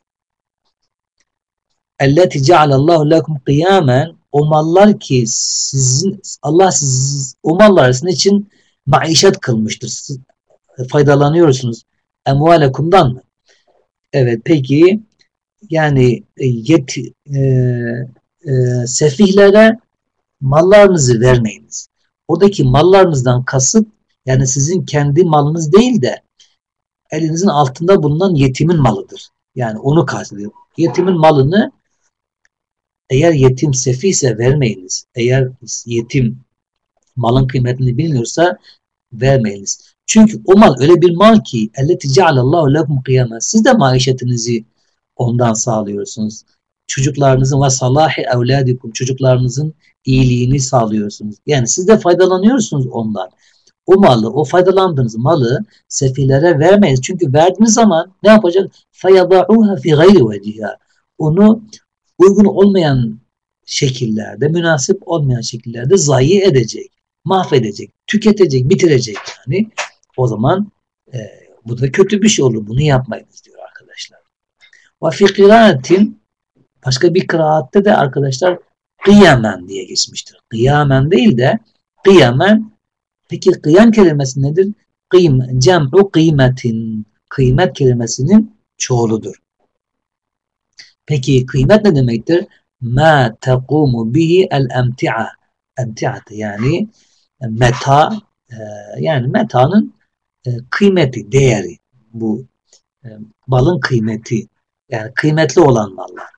A: Elleti cealallahu lekum kıyamen o mallar ki sizin Allah siz o mallar sizin için maişet kılmıştır. Siz faydalanıyorsunuz. Emvalekumdan mı? Evet peki yani e, yet, e, e, sefihlere mallarınızı vermeyiniz. Oradaki mallarınızdan kasıt yani sizin kendi malınız değil de elinizin altında bulunan yetimin malıdır. Yani onu kastediyor. Yetimin malını eğer yetim sefihse vermeyiniz. Eğer yetim malın kıymetini bilmiyorsa vermeyiniz. Çünkü o mal öyle bir mal ki elleti cealallahu lekum kıyamet. Siz de maişetinizi ondan sağlıyorsunuz. Çocuklarınızın ve salahi evladikum çocuklarınızın iyiliğini sağlıyorsunuz. Yani siz de faydalanıyorsunuz ondan o malı, o faydalandığınız malı sefilere vermeyiz. Çünkü verdiğiniz zaman ne yapacak? فَيَضَعُوهَا فِي غَيْرِ وَجِهَا Onu uygun olmayan şekillerde, münasip olmayan şekillerde zayi edecek, mahvedecek, tüketecek, bitirecek yani. O zaman e, bu da kötü bir şey olur. Bunu yapmayınız diyor arkadaşlar. Ve fi kıraatin başka bir kıraatte de arkadaşlar kıyamen diye geçmiştir. Kıyamen değil de kıyamen peki kıyam kelimesi nedir? Kıym, cem'u kıymetin kıymet kelimesinin çoğuludur. Peki kıymet ne demektir? Ma tekumu bihi el emti'a emti'at yani meta e, yani metanın e, kıymeti, değeri bu e, balın kıymeti yani kıymetli olan mallar,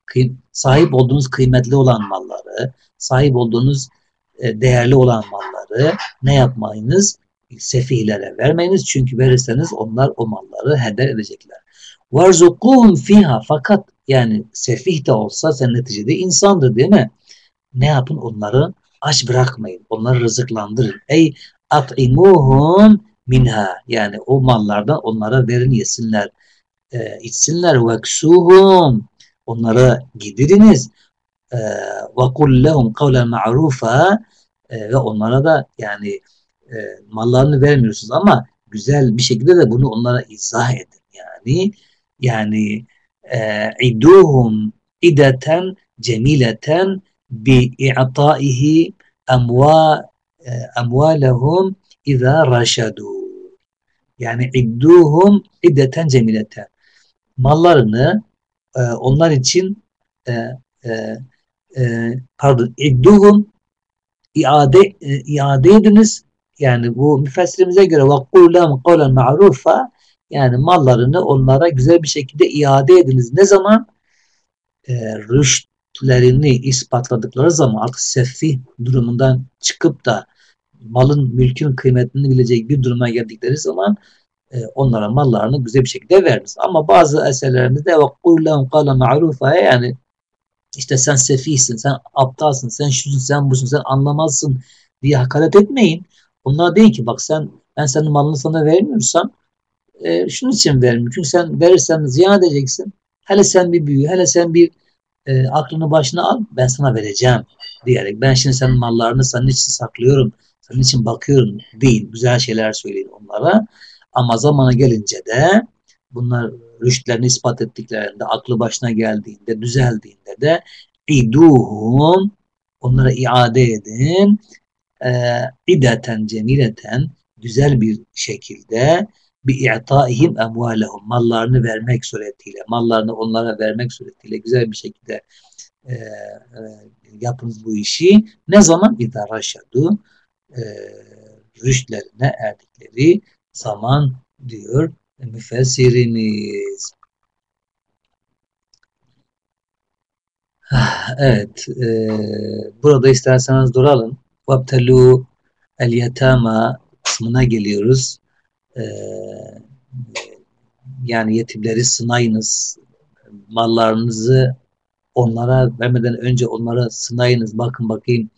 A: sahip olduğunuz kıymetli olan malları, sahip olduğunuz değerli olan malları ne yapmayınız? Sefihlere vermeyiniz çünkü verirseniz onlar o malları heder edecekler. Varzukuhum fiha fakat yani sefih de olsa sen neticede insandır değil mi? Ne yapın onları aç bırakmayın. Onları rızıklandırın. Ey at'imuhum minha yani o mallardan onlara verin yesinler. E, içsinler veksuhum onlara gidiriniz. Lehum kavlen ma'rufa e, ve onlara da yani e, mallarını vermiyorsunuz ama güzel bir şekilde de bunu onlara izah edin. Yani yani iduhum ideten cemileten bi i'taihi amwa e, amwalehum iza raşadu. Yani idduhum iddeten cemileten. Mallarını e, onlar için e, e, e, pardon e, idduhum iade e, iade ediniz. Yani bu müfessirimize göre vakullahum kavlen ma'rufa yani mallarını onlara güzel bir şekilde iade ediniz. Ne zaman? E, rüştlerini ispatladıkları zaman artık sefih durumundan çıkıp da malın mülkün kıymetini bilecek bir duruma geldikleri zaman e, onlara mallarını güzel bir şekilde vermiş. Ama bazı eserlerimizde vakullahum kavlen ma'rufa yani işte sen sefihsin, sen aptalsın, sen şusun, sen busun, sen anlamazsın diye hakaret etmeyin. Onlar değil ki bak sen ben senin malını sana vermiyorsam e, şunun için vermiyorum. Çünkü sen verirsen ziyan edeceksin. Hele sen bir büyü, hele sen bir e, aklını başına al ben sana vereceğim diyerek ben şimdi senin mallarını senin için saklıyorum senin için bakıyorum değil. Güzel şeyler söyleyin onlara. Ama zamana gelince de bunlar rüştlerini ispat ettiklerinde, aklı başına geldiğinde, düzeldiğinde de iduhum onlara iade edin e, ideten cemileten güzel bir şekilde bir i'taihim emvalehum mallarını vermek suretiyle mallarını onlara vermek suretiyle güzel bir şekilde e, e, yapınız bu işi. Ne zaman? İdâ raşadu e, rüştlerine erdikleri zaman diyor müfessirimiz. Evet, e, burada isterseniz duralım. Vabtelu el yetama kısmına geliyoruz. E, yani yetimleri sınayınız, mallarınızı onlara vermeden önce onlara sınayınız. Bakın bakayım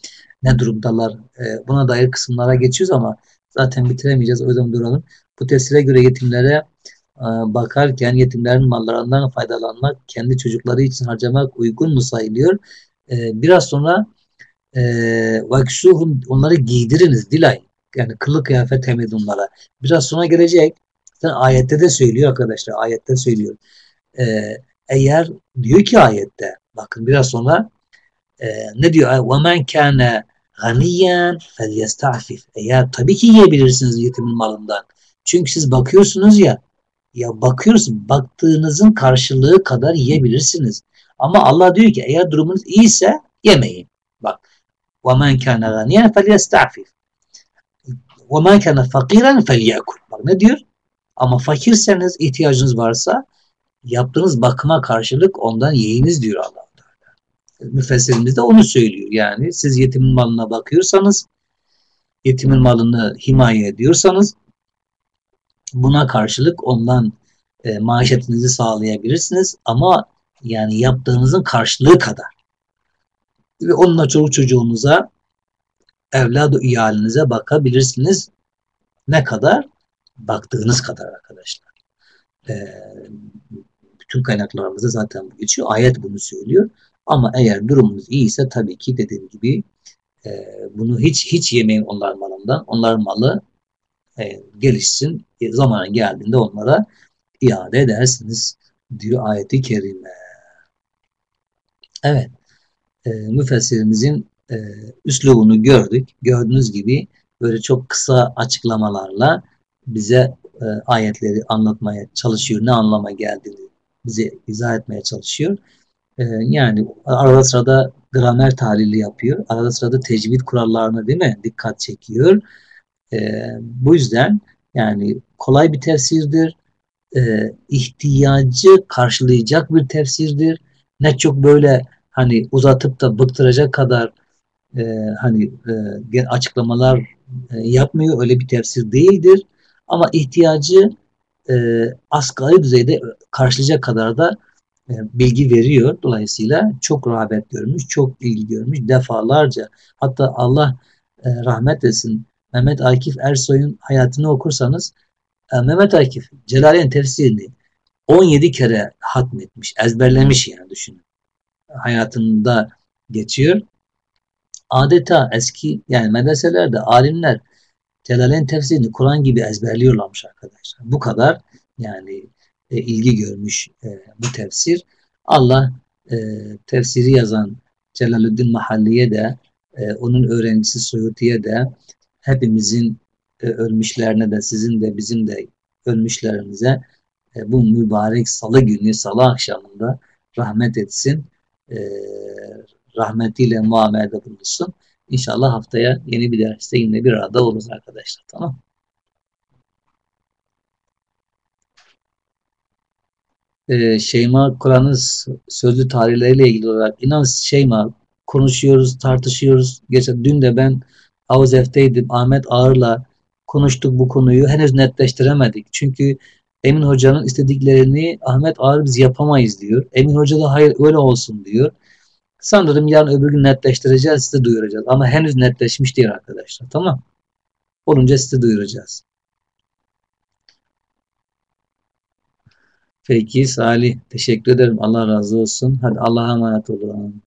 A: ne durumdalar. E, buna dair kısımlara geçiyoruz ama zaten bitiremeyeceğiz. O yüzden duralım. Bu tefsire göre yetimlere e, bakarken yetimlerin mallarından faydalanmak, kendi çocukları için harcamak uygun mu sayılıyor? E, biraz sonra e, vakşuhum onları giydiriniz dilay. Yani kılık kıyafet temizin onlara. Biraz sonra gelecek. Zaten ayette de söylüyor arkadaşlar. Ayette söylüyor. E, eğer diyor ki ayette bakın biraz sonra e, ne diyor? وَمَنْ كَانَ ganiyen felyestafif. Eğer tabii ki yiyebilirsiniz yetimin malından. Çünkü siz bakıyorsunuz ya ya bakıyorsun baktığınızın karşılığı kadar yiyebilirsiniz. Ama Allah diyor ki eğer durumunuz iyiyse yemeyin. Bak. وَمَنْ كَانَ غَنِيًا فَلْيَسْتَعْفِفْ وَمَنْ كَانَ فَقِيرًا فَلْيَأْكُلْ Bak ne diyor? Ama fakirseniz ihtiyacınız varsa yaptığınız bakıma karşılık ondan yiyiniz diyor Allah müfessirimiz de onu söylüyor. Yani siz yetimin malına bakıyorsanız, yetimin malını himaye ediyorsanız buna karşılık ondan e, maaşetinizi sağlayabilirsiniz ama yani yaptığınızın karşılığı kadar. Ve onunla çoluk çocuğunuza evladı iyalinize bakabilirsiniz. Ne kadar? Baktığınız kadar arkadaşlar. Ee, bütün kaynaklarımızda zaten bu geçiyor. Ayet bunu söylüyor. Ama eğer durumunuz iyiyse tabii ki dediğim gibi e, bunu hiç hiç yemeyin onlar malından. Onlar malı e, gelişsin. E, zamanı geldiğinde onlara iade edersiniz diyor ayeti kerime. Evet. E, müfessirimizin e, üslubunu gördük. Gördüğünüz gibi böyle çok kısa açıklamalarla bize e, ayetleri anlatmaya çalışıyor. Ne anlama geldiğini bize izah etmeye çalışıyor. E, yani arada sırada gramer tahlili yapıyor. Arada sırada tecvid kurallarına değil mi dikkat çekiyor. E, bu yüzden yani kolay bir tefsirdir. E, ihtiyacı karşılayacak bir tefsirdir. Ne çok böyle hani uzatıp da bıktıracak kadar e, hani e, açıklamalar e, yapmıyor. Öyle bir tefsir değildir. Ama ihtiyacı e, asgari düzeyde karşılayacak kadar da e, bilgi veriyor. Dolayısıyla çok rağbet görmüş, çok ilgi görmüş defalarca. Hatta Allah e, rahmet etsin Mehmet Akif Ersoy'un hayatını okursanız e, Mehmet Akif Celaleyn tefsirini 17 kere hatmetmiş, ezberlemiş yani düşünün. Hayatında geçiyor. Adeta eski yani medreselerde alimler Celaleyn tefsirini Kur'an gibi ezberliyorlarmış arkadaşlar. Bu kadar yani e, ilgi görmüş e, bu tefsir. Allah e, tefsiri yazan Celalüddin Mahalliye de e, onun öğrencisi Suyuti'ye de hepimizin e, ölmüşlerine de sizin de bizim de ölmüşlerimize e, bu mübarek salı günü salı akşamında rahmet etsin. E, rahmetiyle muamelede bulunsun. İnşallah haftaya yeni bir derste yine bir arada oluruz arkadaşlar. Tamam Ee, Şeyma Kur'an'ın sözlü tarihleriyle ilgili olarak inan Şeyma konuşuyoruz, tartışıyoruz. Geçen dün de ben Havzef'teydim. Ahmet Ağır'la konuştuk bu konuyu. Henüz netleştiremedik. Çünkü Emin Hoca'nın istediklerini Ahmet Ağır biz yapamayız diyor. Emin Hoca da hayır öyle olsun diyor. Sanırım yarın öbür gün netleştireceğiz, size duyuracağız. Ama henüz netleşmiş değil arkadaşlar. Tamam. Olunca size duyuracağız. Peki Salih. Teşekkür ederim. Allah razı olsun. Hadi Allah'a emanet olun.